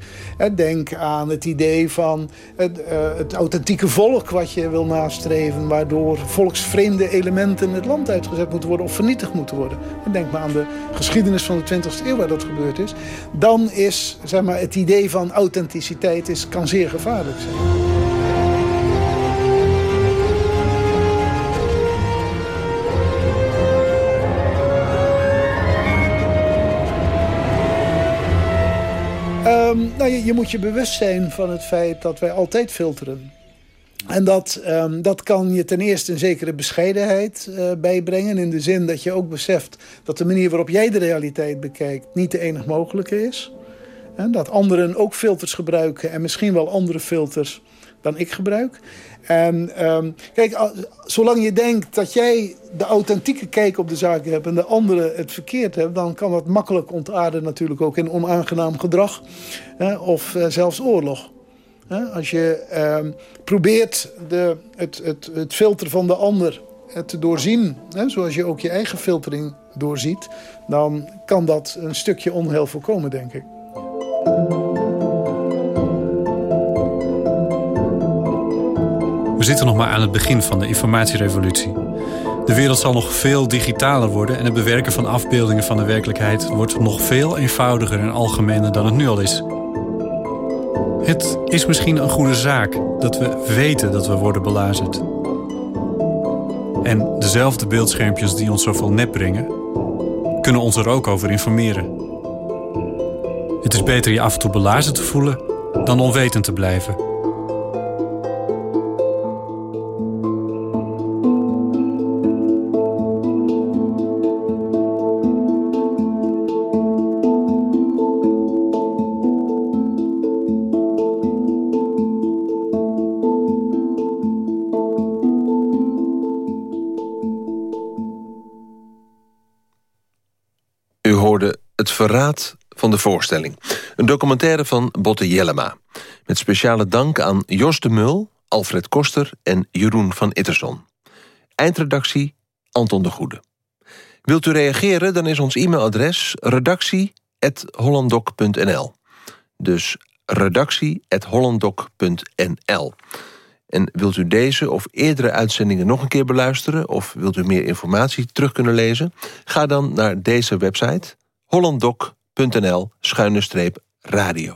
Denk aan het idee van het, uh, het authentieke volk... wat je wil nastreven... waardoor volksvreemde elementen het land uitgezet moeten worden... of vernietigd moeten worden. En denk maar aan de geschiedenis van de 20e eeuw waar dat gebeurd is. Dan is zeg maar, het idee van authenticiteit is, kan zeer gevaarlijk zijn. Je, je, moet je bewust zijn van het feit dat wij altijd filteren. En dat, um, dat kan je ten eerste een zekere bescheidenheid uh, bijbrengen. In de zin dat je ook beseft dat de manier waarop jij de realiteit bekijkt niet de enig mogelijke is. En dat anderen ook filters gebruiken en misschien wel andere filters dan ik gebruik. En um, kijk, zolang je denkt dat jij de authentieke kijk op de zaken hebt... en de anderen het verkeerd hebben... dan kan dat makkelijk ontaarden natuurlijk ook in onaangenaam gedrag. Hè, of uh, zelfs oorlog. Hè, als je uh, probeert de, het, het, het filter van de ander te doorzien... Hè, zoals je ook je eigen filtering doorziet... dan kan dat een stukje onheil voorkomen, denk ik. Zitten nog maar aan het begin van de informatierevolutie. De wereld zal nog veel digitaler worden en het bewerken van afbeeldingen van de werkelijkheid wordt nog veel eenvoudiger en algemener dan het nu al is. Het is misschien een goede zaak dat we weten dat we worden belazerd. En dezelfde beeldschermpjes die ons zoveel nep brengen, kunnen ons er ook over informeren. Het is beter je af en toe belazerd te voelen dan onwetend te blijven. Verraad van de voorstelling. Een documentaire van Botte Jellema. Met speciale dank aan Jos de Mul, Alfred Koster en Jeroen van Itterson. Eindredactie Anton de Goede. Wilt u reageren, dan is ons e-mailadres redactie.hollandok.nl. Dus redactie.hollandok.nl. En wilt u deze of eerdere uitzendingen nog een keer beluisteren... of wilt u meer informatie terug kunnen lezen... ga dan naar deze website hollanddoc.nl-radio.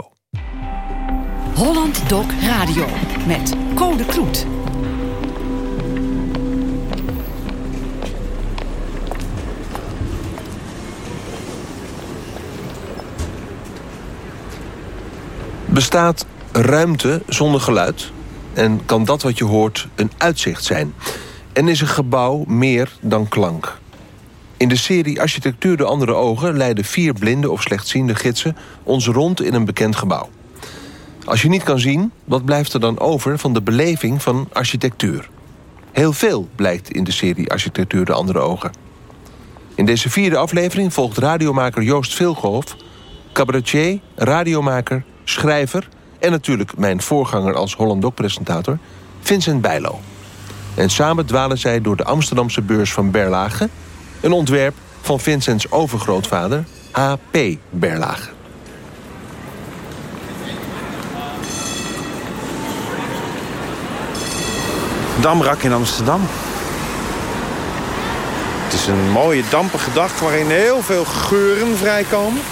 Holland Doc Radio met Code Kloet. Bestaat ruimte zonder geluid? En kan dat wat je hoort een uitzicht zijn? En is een gebouw meer dan klank? In de serie Architectuur de andere ogen leiden vier blinde of slechtziende gidsen ons rond in een bekend gebouw. Als je niet kan zien, wat blijft er dan over van de beleving van architectuur? Heel veel blijkt in de serie Architectuur de andere ogen. In deze vierde aflevering volgt radiomaker Joost Vilgolf, cabaretier, radiomaker, schrijver en natuurlijk mijn voorganger als Hollandok-presentator, Vincent Bijlo. En samen dwalen zij door de Amsterdamse beurs van Berlage... een ontwerp van Vincents overgrootvader, H.P. Berlage. Damrak in Amsterdam. Het is een mooie dampige dag waarin heel veel geuren vrijkomen.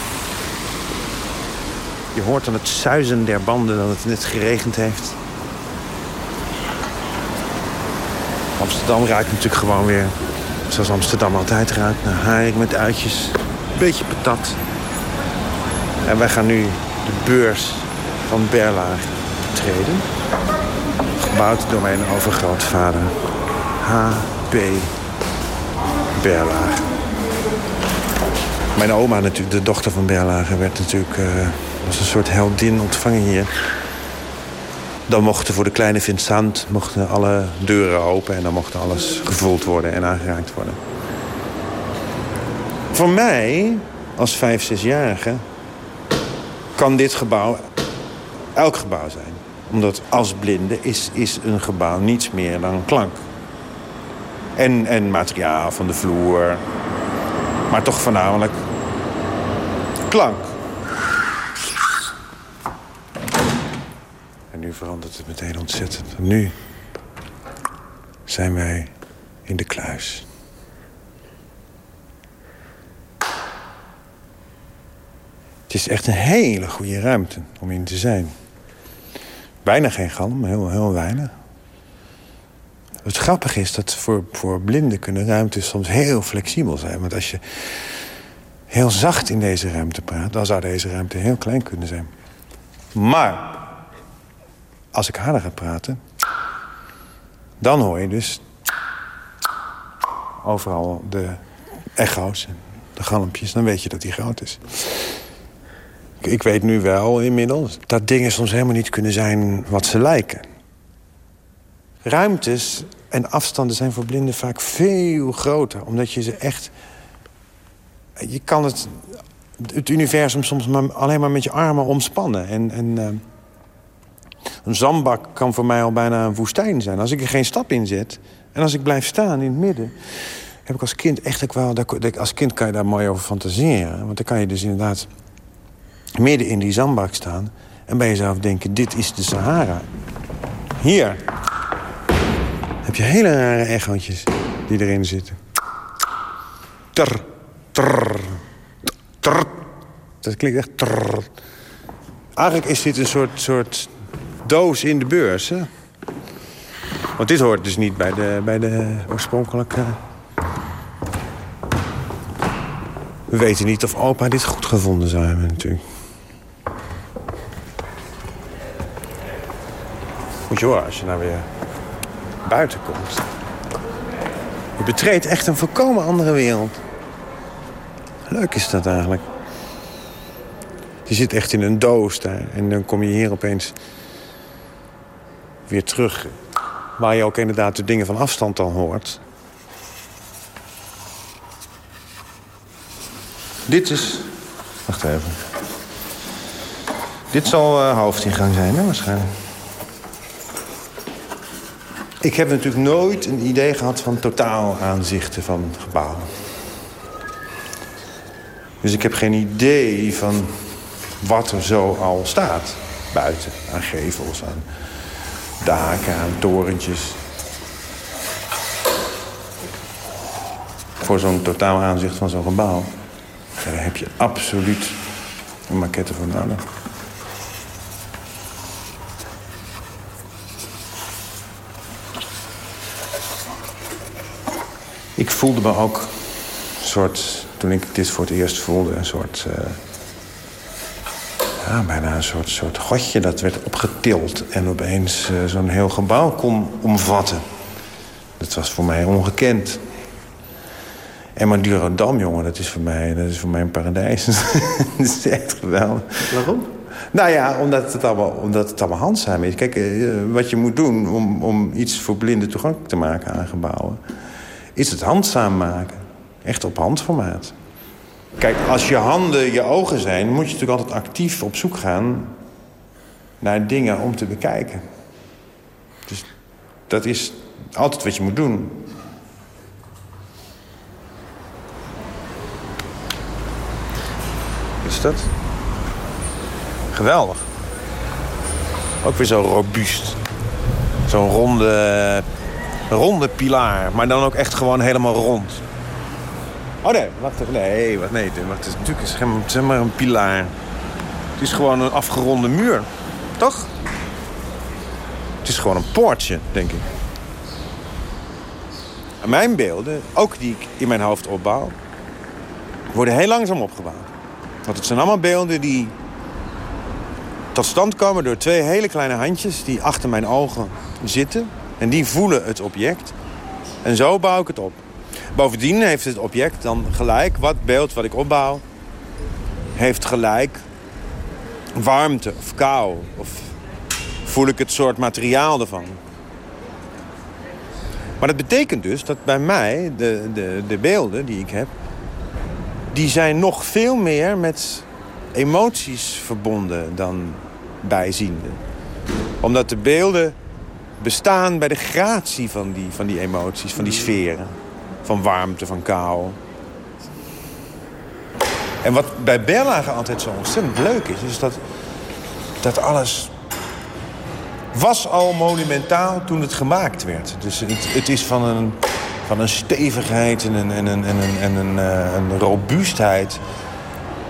Je hoort aan het zuizen der banden dat het net geregend heeft. Amsterdam ruikt natuurlijk gewoon weer zoals Amsterdam altijd ruikt. Naar haring met uitjes, een beetje patat. En wij gaan nu de beurs van Berlage treden. Gebouwd door mijn overgrootvader, H.P. Berlage. Mijn oma, natuurlijk, de dochter van Berlage, werd natuurlijk... Uh, was een soort heldin ontvangen hier. Dan mochten voor de kleine Vincent mochten alle deuren open... en dan mocht alles gevoeld worden en aangeraakt worden. Voor mij, als vijf, zesjarige... kan dit gebouw elk gebouw zijn. Omdat als blinde is, is een gebouw niets meer dan klank. En, en materiaal van de vloer. Maar toch voornamelijk klank. En nu verandert het meteen ontzettend. Nu zijn wij in de kluis. Het is echt een hele goede ruimte om in te zijn. Bijna geen galm, heel, heel weinig. Het grappige is dat voor, voor blinden kunnen ruimtes soms heel flexibel zijn. Want als je heel zacht in deze ruimte praat... dan zou deze ruimte heel klein kunnen zijn. Maar als ik harder ga praten... dan hoor je dus overal de echo's en de galmpjes. Dan weet je dat die groot is. Ik weet nu wel inmiddels dat dingen soms helemaal niet kunnen zijn wat ze lijken. Ruimtes en afstanden zijn voor blinden vaak veel groter. Omdat je ze echt... Je kan het, het universum soms alleen maar met je armen omspannen. En, en uh, een zandbak kan voor mij al bijna een woestijn zijn. Als ik er geen stap in zet en als ik blijf staan in het midden... heb ik als kind echt ook wel... Als kind kan je daar mooi over fantaseren. Want dan kan je dus inderdaad midden in die zandbak staan... en bij jezelf denken, dit is de Sahara. Hier heb je hele rare echootjes die erin zitten. Trr, trr, trr. Dat klinkt echt trr. Eigenlijk is dit een soort, soort doos in de beurs, hè? Want dit hoort dus niet bij de, bij de oorspronkelijke... We weten niet of opa dit goed gevonden zou hebben, natuurlijk. Moet je horen, als je nou weer buiten komt. Je betreedt echt een volkomen andere wereld. Leuk is dat eigenlijk. Je zit echt in een doos daar. En dan kom je hier opeens weer terug. Waar je ook inderdaad de dingen van afstand al hoort. Dit is Wacht even. Dit zal uh, hoofdingang zijn, hè, waarschijnlijk. Ik heb natuurlijk nooit een idee gehad van totaal aanzichten van gebouwen. Dus ik heb geen idee van wat er zo al staat. Buiten, aan gevels, aan daken, torentjes. Voor zo'n totaal aanzicht van zo'n gebouw... daar heb je absoluut een maquette voor nodig. Ik voelde me ook een soort, toen ik dit voor het eerst voelde, een soort. Uh, ja, bijna een soort, soort godje dat werd opgetild en opeens uh, zo'n heel gebouw kon omvatten. Dat was voor mij ongekend. En Madurodam, jongen, dat is voor mij, dat is voor mij een paradijs. dat is echt geweldig. Waarom? Nou ja, omdat het allemaal, omdat het allemaal handzaam is. Kijk, uh, wat je moet doen om, om iets voor blinden toegankelijk te maken aan gebouwen is het handzaam maken. Echt op handformaat. Kijk, als je handen je ogen zijn... moet je natuurlijk altijd actief op zoek gaan... naar dingen om te bekijken. Dus dat is altijd wat je moet doen. Is dat? Geweldig. Ook weer zo robuust. Zo'n ronde ronde pilaar. Maar dan ook echt gewoon helemaal rond. Oh nee, wacht even. Nee, wat, nee, wacht, het is natuurlijk is geen, zeg maar een pilaar. Het is gewoon een afgeronde muur. Toch? Het is gewoon een poortje, denk ik. mijn beelden, ook die ik in mijn hoofd opbouw... worden heel langzaam opgebouwd. Want het zijn allemaal beelden die tot stand komen door twee hele kleine handjes... die achter mijn ogen zitten en die voelen het object. En zo bouw ik het op. Bovendien heeft het object dan gelijk, wat beeld wat ik opbouw... heeft gelijk warmte of kou. Of voel ik het soort materiaal ervan. Maar dat betekent dus dat bij mij de, de, de beelden die ik heb... die zijn nog veel meer met emoties verbonden dan bijziende. Omdat de beelden bestaan bij de gratie van die, van die emoties, van die sferen. Van warmte, van kou. En wat bij Berlage altijd zo ontzettend leuk is... is dat, dat alles was al monumentaal toen het gemaakt werd. Dus het, het is van een, van een stevigheid en een, en een, en een, en een, uh, een robuustheid.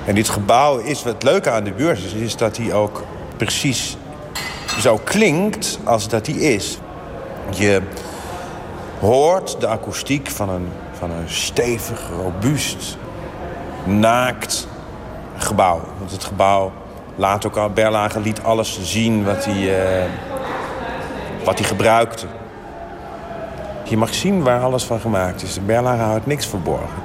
En dit gebouw is, wat het leuke aan de beurs is... is dat hij ook precies zo klinkt als dat die is. Je hoort de akoestiek van een, van een stevig, robuust, naakt gebouw. Want het gebouw laat ook al, Berlage liet alles zien wat hij, uh, wat hij gebruikte. Je mag zien waar alles van gemaakt is. Berlage houdt niks verborgen.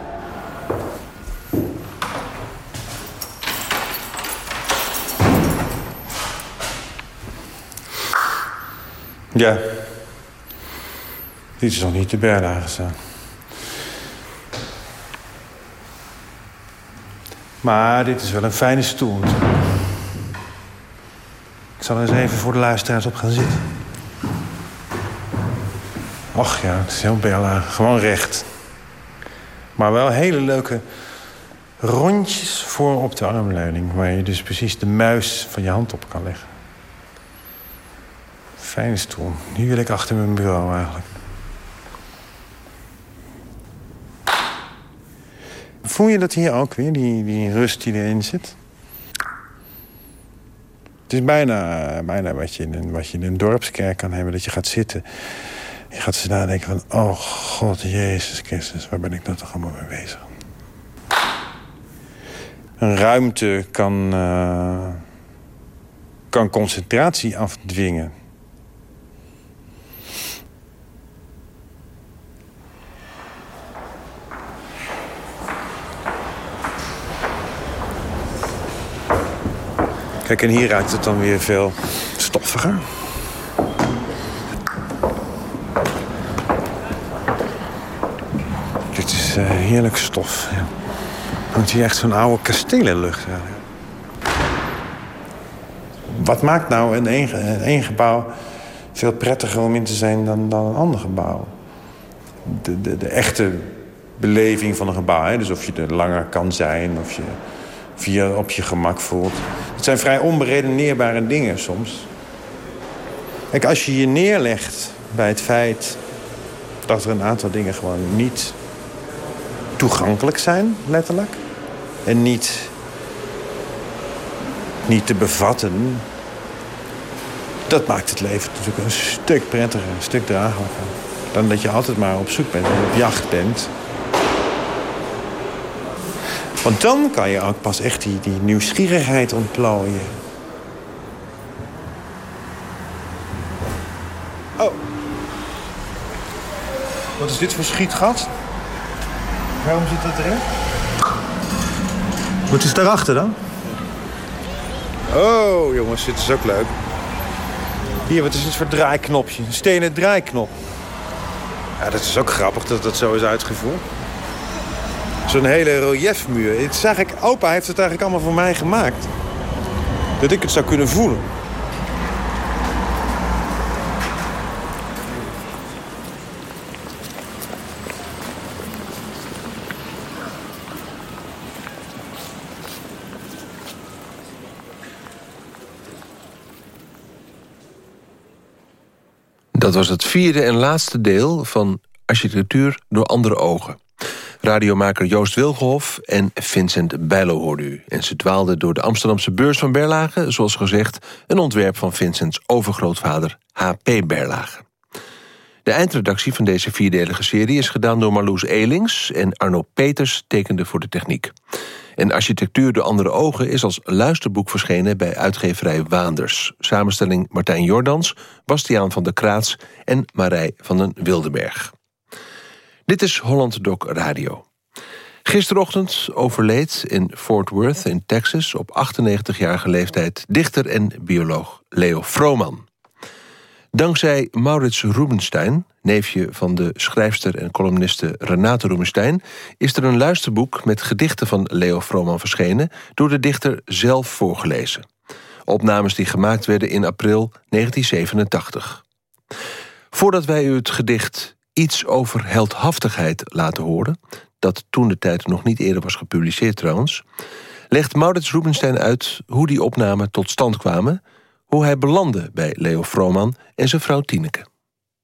Ja. Dit is nog niet de Berlage staan. Maar dit is wel een fijne stoel. Ik zal eens even voor de luisteraars op gaan zitten. Och ja, het is heel Berlage. Gewoon recht. Maar wel hele leuke rondjes voor op de armleuning... waar je dus precies de muis van je hand op kan leggen. Fijne stoel. Nu wil ik achter mijn bureau eigenlijk. Voel je dat hier ook weer, die, die rust die erin zit? Het is bijna, bijna wat, je in een, wat je in een dorpskerk kan hebben. Dat je gaat zitten. Je gaat ze nadenken van... Oh God, Jezus Christus, waar ben ik nou toch allemaal mee bezig? Een ruimte kan, uh, kan concentratie afdwingen. En hier ruikt het dan weer veel stoffiger. Dit is uh, heerlijk stof. Ja. hangt hier echt zo'n oude kastelenlucht. Wat maakt nou een één gebouw veel prettiger om in te zijn dan, dan een ander gebouw? De, de, de echte beleving van een gebouw. Hè? Dus of je er langer kan zijn, of je, of je op je gemak voelt. Het zijn vrij onberedeneerbare dingen soms. Kijk, als je je neerlegt bij het feit dat er een aantal dingen gewoon niet toegankelijk zijn, letterlijk. En niet, niet te bevatten. Dat maakt het leven natuurlijk een stuk prettiger, een stuk draaglijker. Dan dat je altijd maar op zoek bent en op jacht bent. Want dan kan je ook pas echt die, die nieuwsgierigheid ontplooien. Oh. Wat is dit voor schietgat? Waarom zit dat erin? Wat is daarachter dan? Oh, jongens, dit is ook leuk. Hier, wat is dit voor draaiknopje? Een stenen draaiknop. Ja, dat is ook grappig dat dat zo is uitgevoerd. Zo'n hele reliefmuur. Het is eigenlijk, opa heeft het eigenlijk allemaal voor mij gemaakt. Dat ik het zou kunnen voelen. Dat was het vierde en laatste deel van Architectuur door andere ogen. Radiomaker Joost Wilgenhof en Vincent Bijlo hoorde u. En ze dwaalden door de Amsterdamse beurs van Berlage... zoals gezegd een ontwerp van Vincents overgrootvader H.P. Berlage. De eindredactie van deze vierdelige serie is gedaan door Marloes Elings... en Arno Peters tekende voor de techniek. En Architectuur door andere ogen is als luisterboek verschenen... bij uitgeverij Waanders. Samenstelling Martijn Jordans, Bastiaan van der Kraats... en Marij van den Wildenberg. Dit is Holland Doc Radio. Gisterochtend overleed in Fort Worth in Texas... op 98-jarige leeftijd dichter en bioloog Leo Froman. Dankzij Maurits Rubenstein, neefje van de schrijfster en columniste Renate Rubenstein... is er een luisterboek met gedichten van Leo Froman verschenen... door de dichter zelf voorgelezen. Opnames die gemaakt werden in april 1987. Voordat wij u het gedicht Iets over heldhaftigheid laten horen... dat toen de tijd nog niet eerder was gepubliceerd trouwens... legt Maurits Rubenstein uit hoe die opnamen tot stand kwamen hoe hij belandde bij Leo Froman en zijn vrouw Tineke.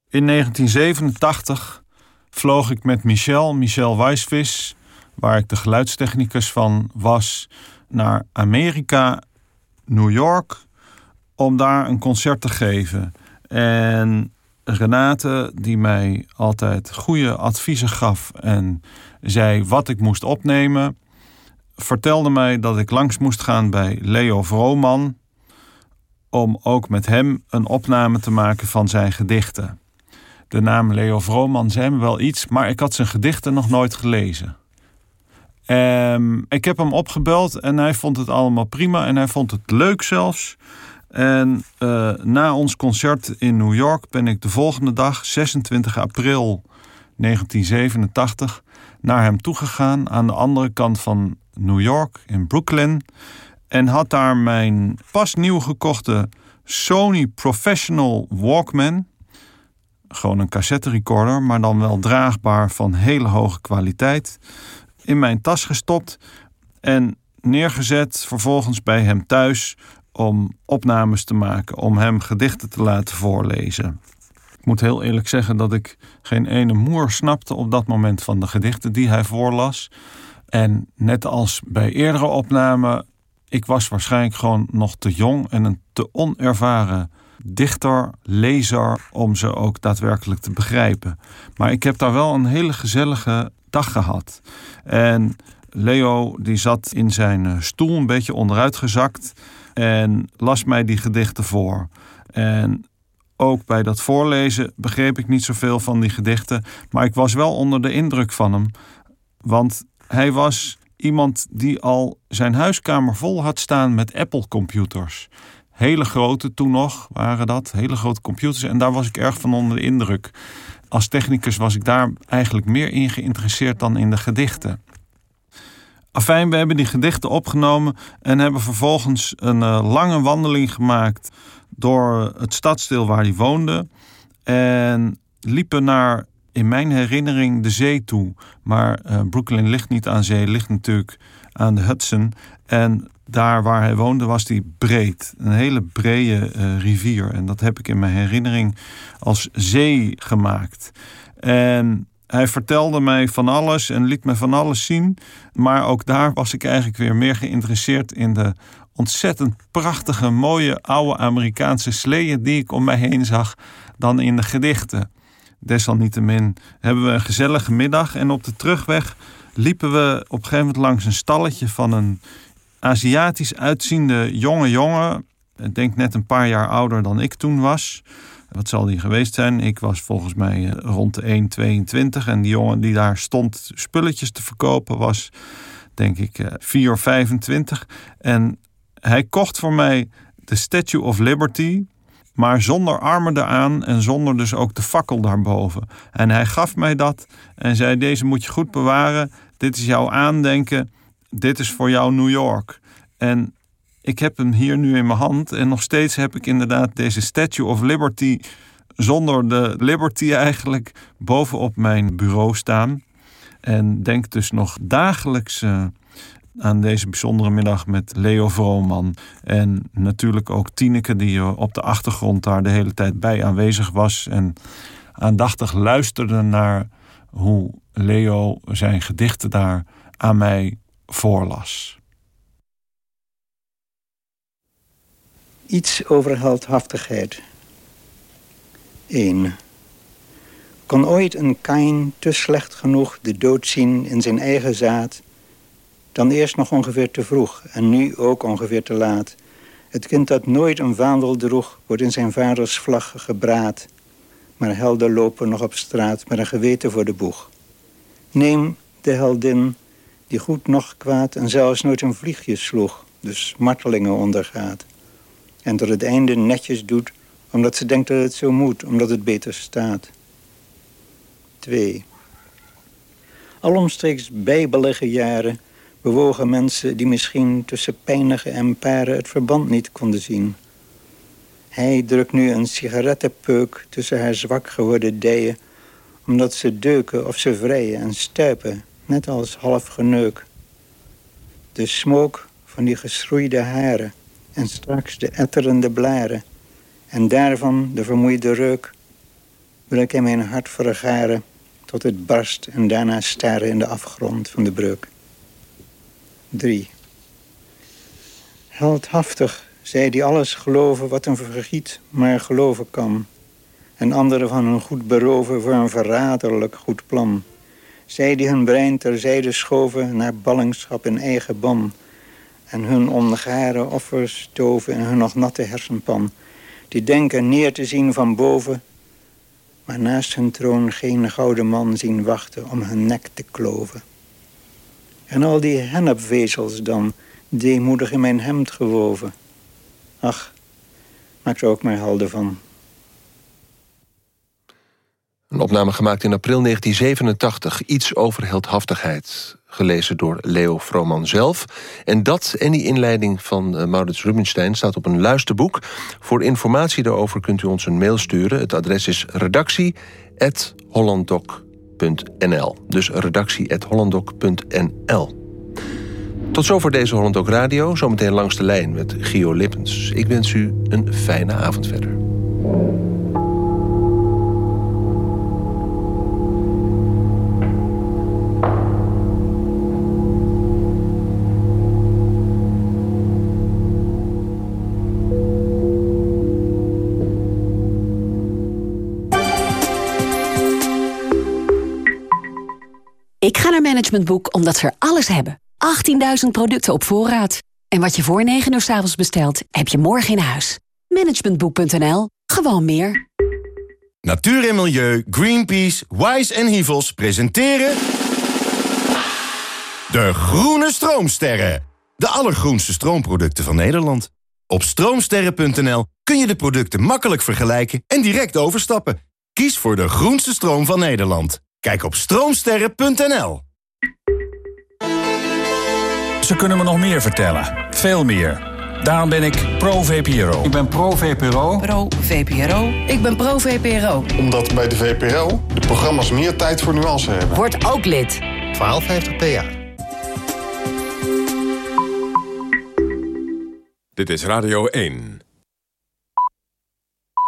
In 1987 vloog ik met Michel, Michel Weisvis, waar ik de geluidstechnicus van was, naar Amerika, New York, om daar een concert te geven. En Renate, die mij altijd goede adviezen gaf en zei wat ik moest opnemen, vertelde mij dat ik langs moest gaan bij Leo Vrooman, om ook met hem een opname te maken van zijn gedichten. De naam Leo Vrooman zei me wel iets, maar ik had zijn gedichten nog nooit gelezen. Um, ik heb hem opgebeld en hij vond het allemaal prima en hij vond het leuk zelfs. En uh, na ons concert in New York ben ik de volgende dag, 26 april 1987, naar hem toegegaan aan de andere kant van New York in Brooklyn. En had daar mijn pas nieuw gekochte Sony Professional Walkman. Gewoon een cassette recorder, maar dan wel draagbaar van hele hoge kwaliteit. In mijn tas gestopt en neergezet vervolgens bij hem thuis om opnames te maken, om hem gedichten te laten voorlezen. Ik moet heel eerlijk zeggen dat ik geen ene moer snapte op dat moment van de gedichten die hij voorlas. En net als bij eerdere opnamen ik was waarschijnlijk gewoon nog te jong en een te onervaren dichter, lezer, om ze ook daadwerkelijk te begrijpen. Maar ik heb daar wel een hele gezellige dag gehad. En Leo die zat in zijn stoel een beetje onderuitgezakt en las mij die gedichten voor. En ook bij dat voorlezen begreep ik niet zoveel van die gedichten, maar ik was wel onder de indruk van hem. Want hij was iemand die al zijn huiskamer vol had staan met Apple-computers. Hele grote toen nog waren dat, hele grote computers. En daar was ik erg van onder de indruk. Als technicus was ik daar eigenlijk meer in geïnteresseerd dan in de gedichten. Afijn, we hebben die gedichten opgenomen en hebben vervolgens een uh, lange wandeling gemaakt door het stadsdeel waar hij woonde. En liepen naar, in mijn herinnering, de zee toe. Maar uh, Brooklyn ligt niet aan zee, ligt natuurlijk aan de Hudson. En daar waar hij woonde was die breed. Een hele brede uh, rivier. En dat heb ik in mijn herinnering als zee gemaakt. En hij vertelde mij van alles en liet me van alles zien. Maar ook daar was ik eigenlijk weer meer geïnteresseerd in de ontzettend prachtige, mooie oude Amerikaanse sleeën die ik om mij heen zag, dan in de gedichten. Desalniettemin hebben we een gezellige middag en op de terugweg liepen we op een gegeven moment langs een stalletje van een Aziatisch uitziende jonge jongen. Ik denk net een paar jaar ouder dan ik toen was. Wat zal die geweest zijn? Ik was volgens mij eh, rond de 1,22 en die jongen die daar stond spulletjes te verkopen was, denk ik, 4 eh, of 25. En hij kocht voor mij de Statue of Liberty, maar zonder armen eraan en zonder dus ook de fakkel daarboven. En hij gaf mij dat en zei: Deze moet je goed bewaren. Dit is jouw aandenken. Dit is voor jou New York. En ik heb hem hier nu in mijn hand en nog steeds heb ik inderdaad deze Statue of Liberty zonder de Liberty eigenlijk bovenop mijn bureau staan. En denk dus nog dagelijks uh, aan deze bijzondere middag met Leo Vrooman. En natuurlijk ook Tineke, die op de achtergrond daar de hele tijd bij aanwezig was. En aandachtig luisterde naar hoe Leo zijn gedichten daar aan mij voorlas. Iets over heldhaftigheid. 1. Kon ooit een Kain te slecht genoeg de dood zien in zijn eigen zaad? Dan eerst nog ongeveer te vroeg en nu ook ongeveer te laat. Het kind dat nooit een vaandel droeg, wordt in zijn vaders vlag gebraad. Maar helden lopen nog op straat met een geweten voor de boeg. Neem de heldin, die goed nog kwaad en zelfs nooit een vliegje sloeg, dus martelingen ondergaat. En tot het einde netjes doet, omdat ze denkt dat het zo moet, omdat het beter staat. 2. Alomstreeks bijbelige jaren bewogen mensen die misschien tussen pijnige en paren het verband niet konden zien. Hij drukt nu een sigarettenpeuk tussen haar zwak geworden dijen, omdat ze deuken of ze vrijen en stuipen, net als half geneuk. De smook van die geschroeide haren en straks de etterende blaren en daarvan de vermoeide reuk wil ik in mijn hart vergaren tot het barst en daarna staren in de afgrond van de breuk. 3. Heldhaftig, zij die alles geloven wat een vergiet maar geloven kan. En anderen van hun goed beroven voor een verraderlijk goed plan. Zij die hun brein terzijde schoven naar ballingschap in eigen ban. En hun ongare offers toven in hun nog natte hersenpan. Die denken neer te zien van boven. Maar naast hun troon geen gouden man zien wachten om hun nek te kloven. En al die hennepvezels dan, deemoedig in mijn hemd gewoven. Ach, maak er ook maar helden van. Een opname gemaakt in april 1987, iets over heldhaftigheid. Gelezen door Leo Vrooman zelf. En dat en die inleiding van uh, Maurits Rubinstein staat op een luisterboek. Voor informatie daarover kunt u ons een mail sturen. Het adres is redactie.hollanddoc.nl dus redactie.hollandok.nl. Tot zover deze Holland ook Radio. Zometeen langs de lijn met Gio Lippens. Ik wens u een fijne avond verder. Ik ga naar Management Boek omdat ze er alles hebben. 18.000 producten op voorraad. En wat je voor 9 uur s avonds bestelt, heb je morgen in huis. Managementboek.nl. Gewoon meer. Natuur en Milieu, Greenpeace, Wise en Hivels presenteren... De Groene Stroomsterren. De allergroenste stroomproducten van Nederland. Op stroomsterren.nl kun je de producten makkelijk vergelijken en direct overstappen. Kies voor de groenste stroom van Nederland. Kijk op stroomsterren.nl. Ze kunnen me nog meer vertellen. Veel meer. Daarom ben ik pro-VPRO. Ik ben pro-VPRO. Pro-VPRO. Ik ben pro-VPRO. Omdat bij de VPRO de programma's meer tijd voor nuance hebben. Word ook lid. 1250 PA. Dit is Radio 1.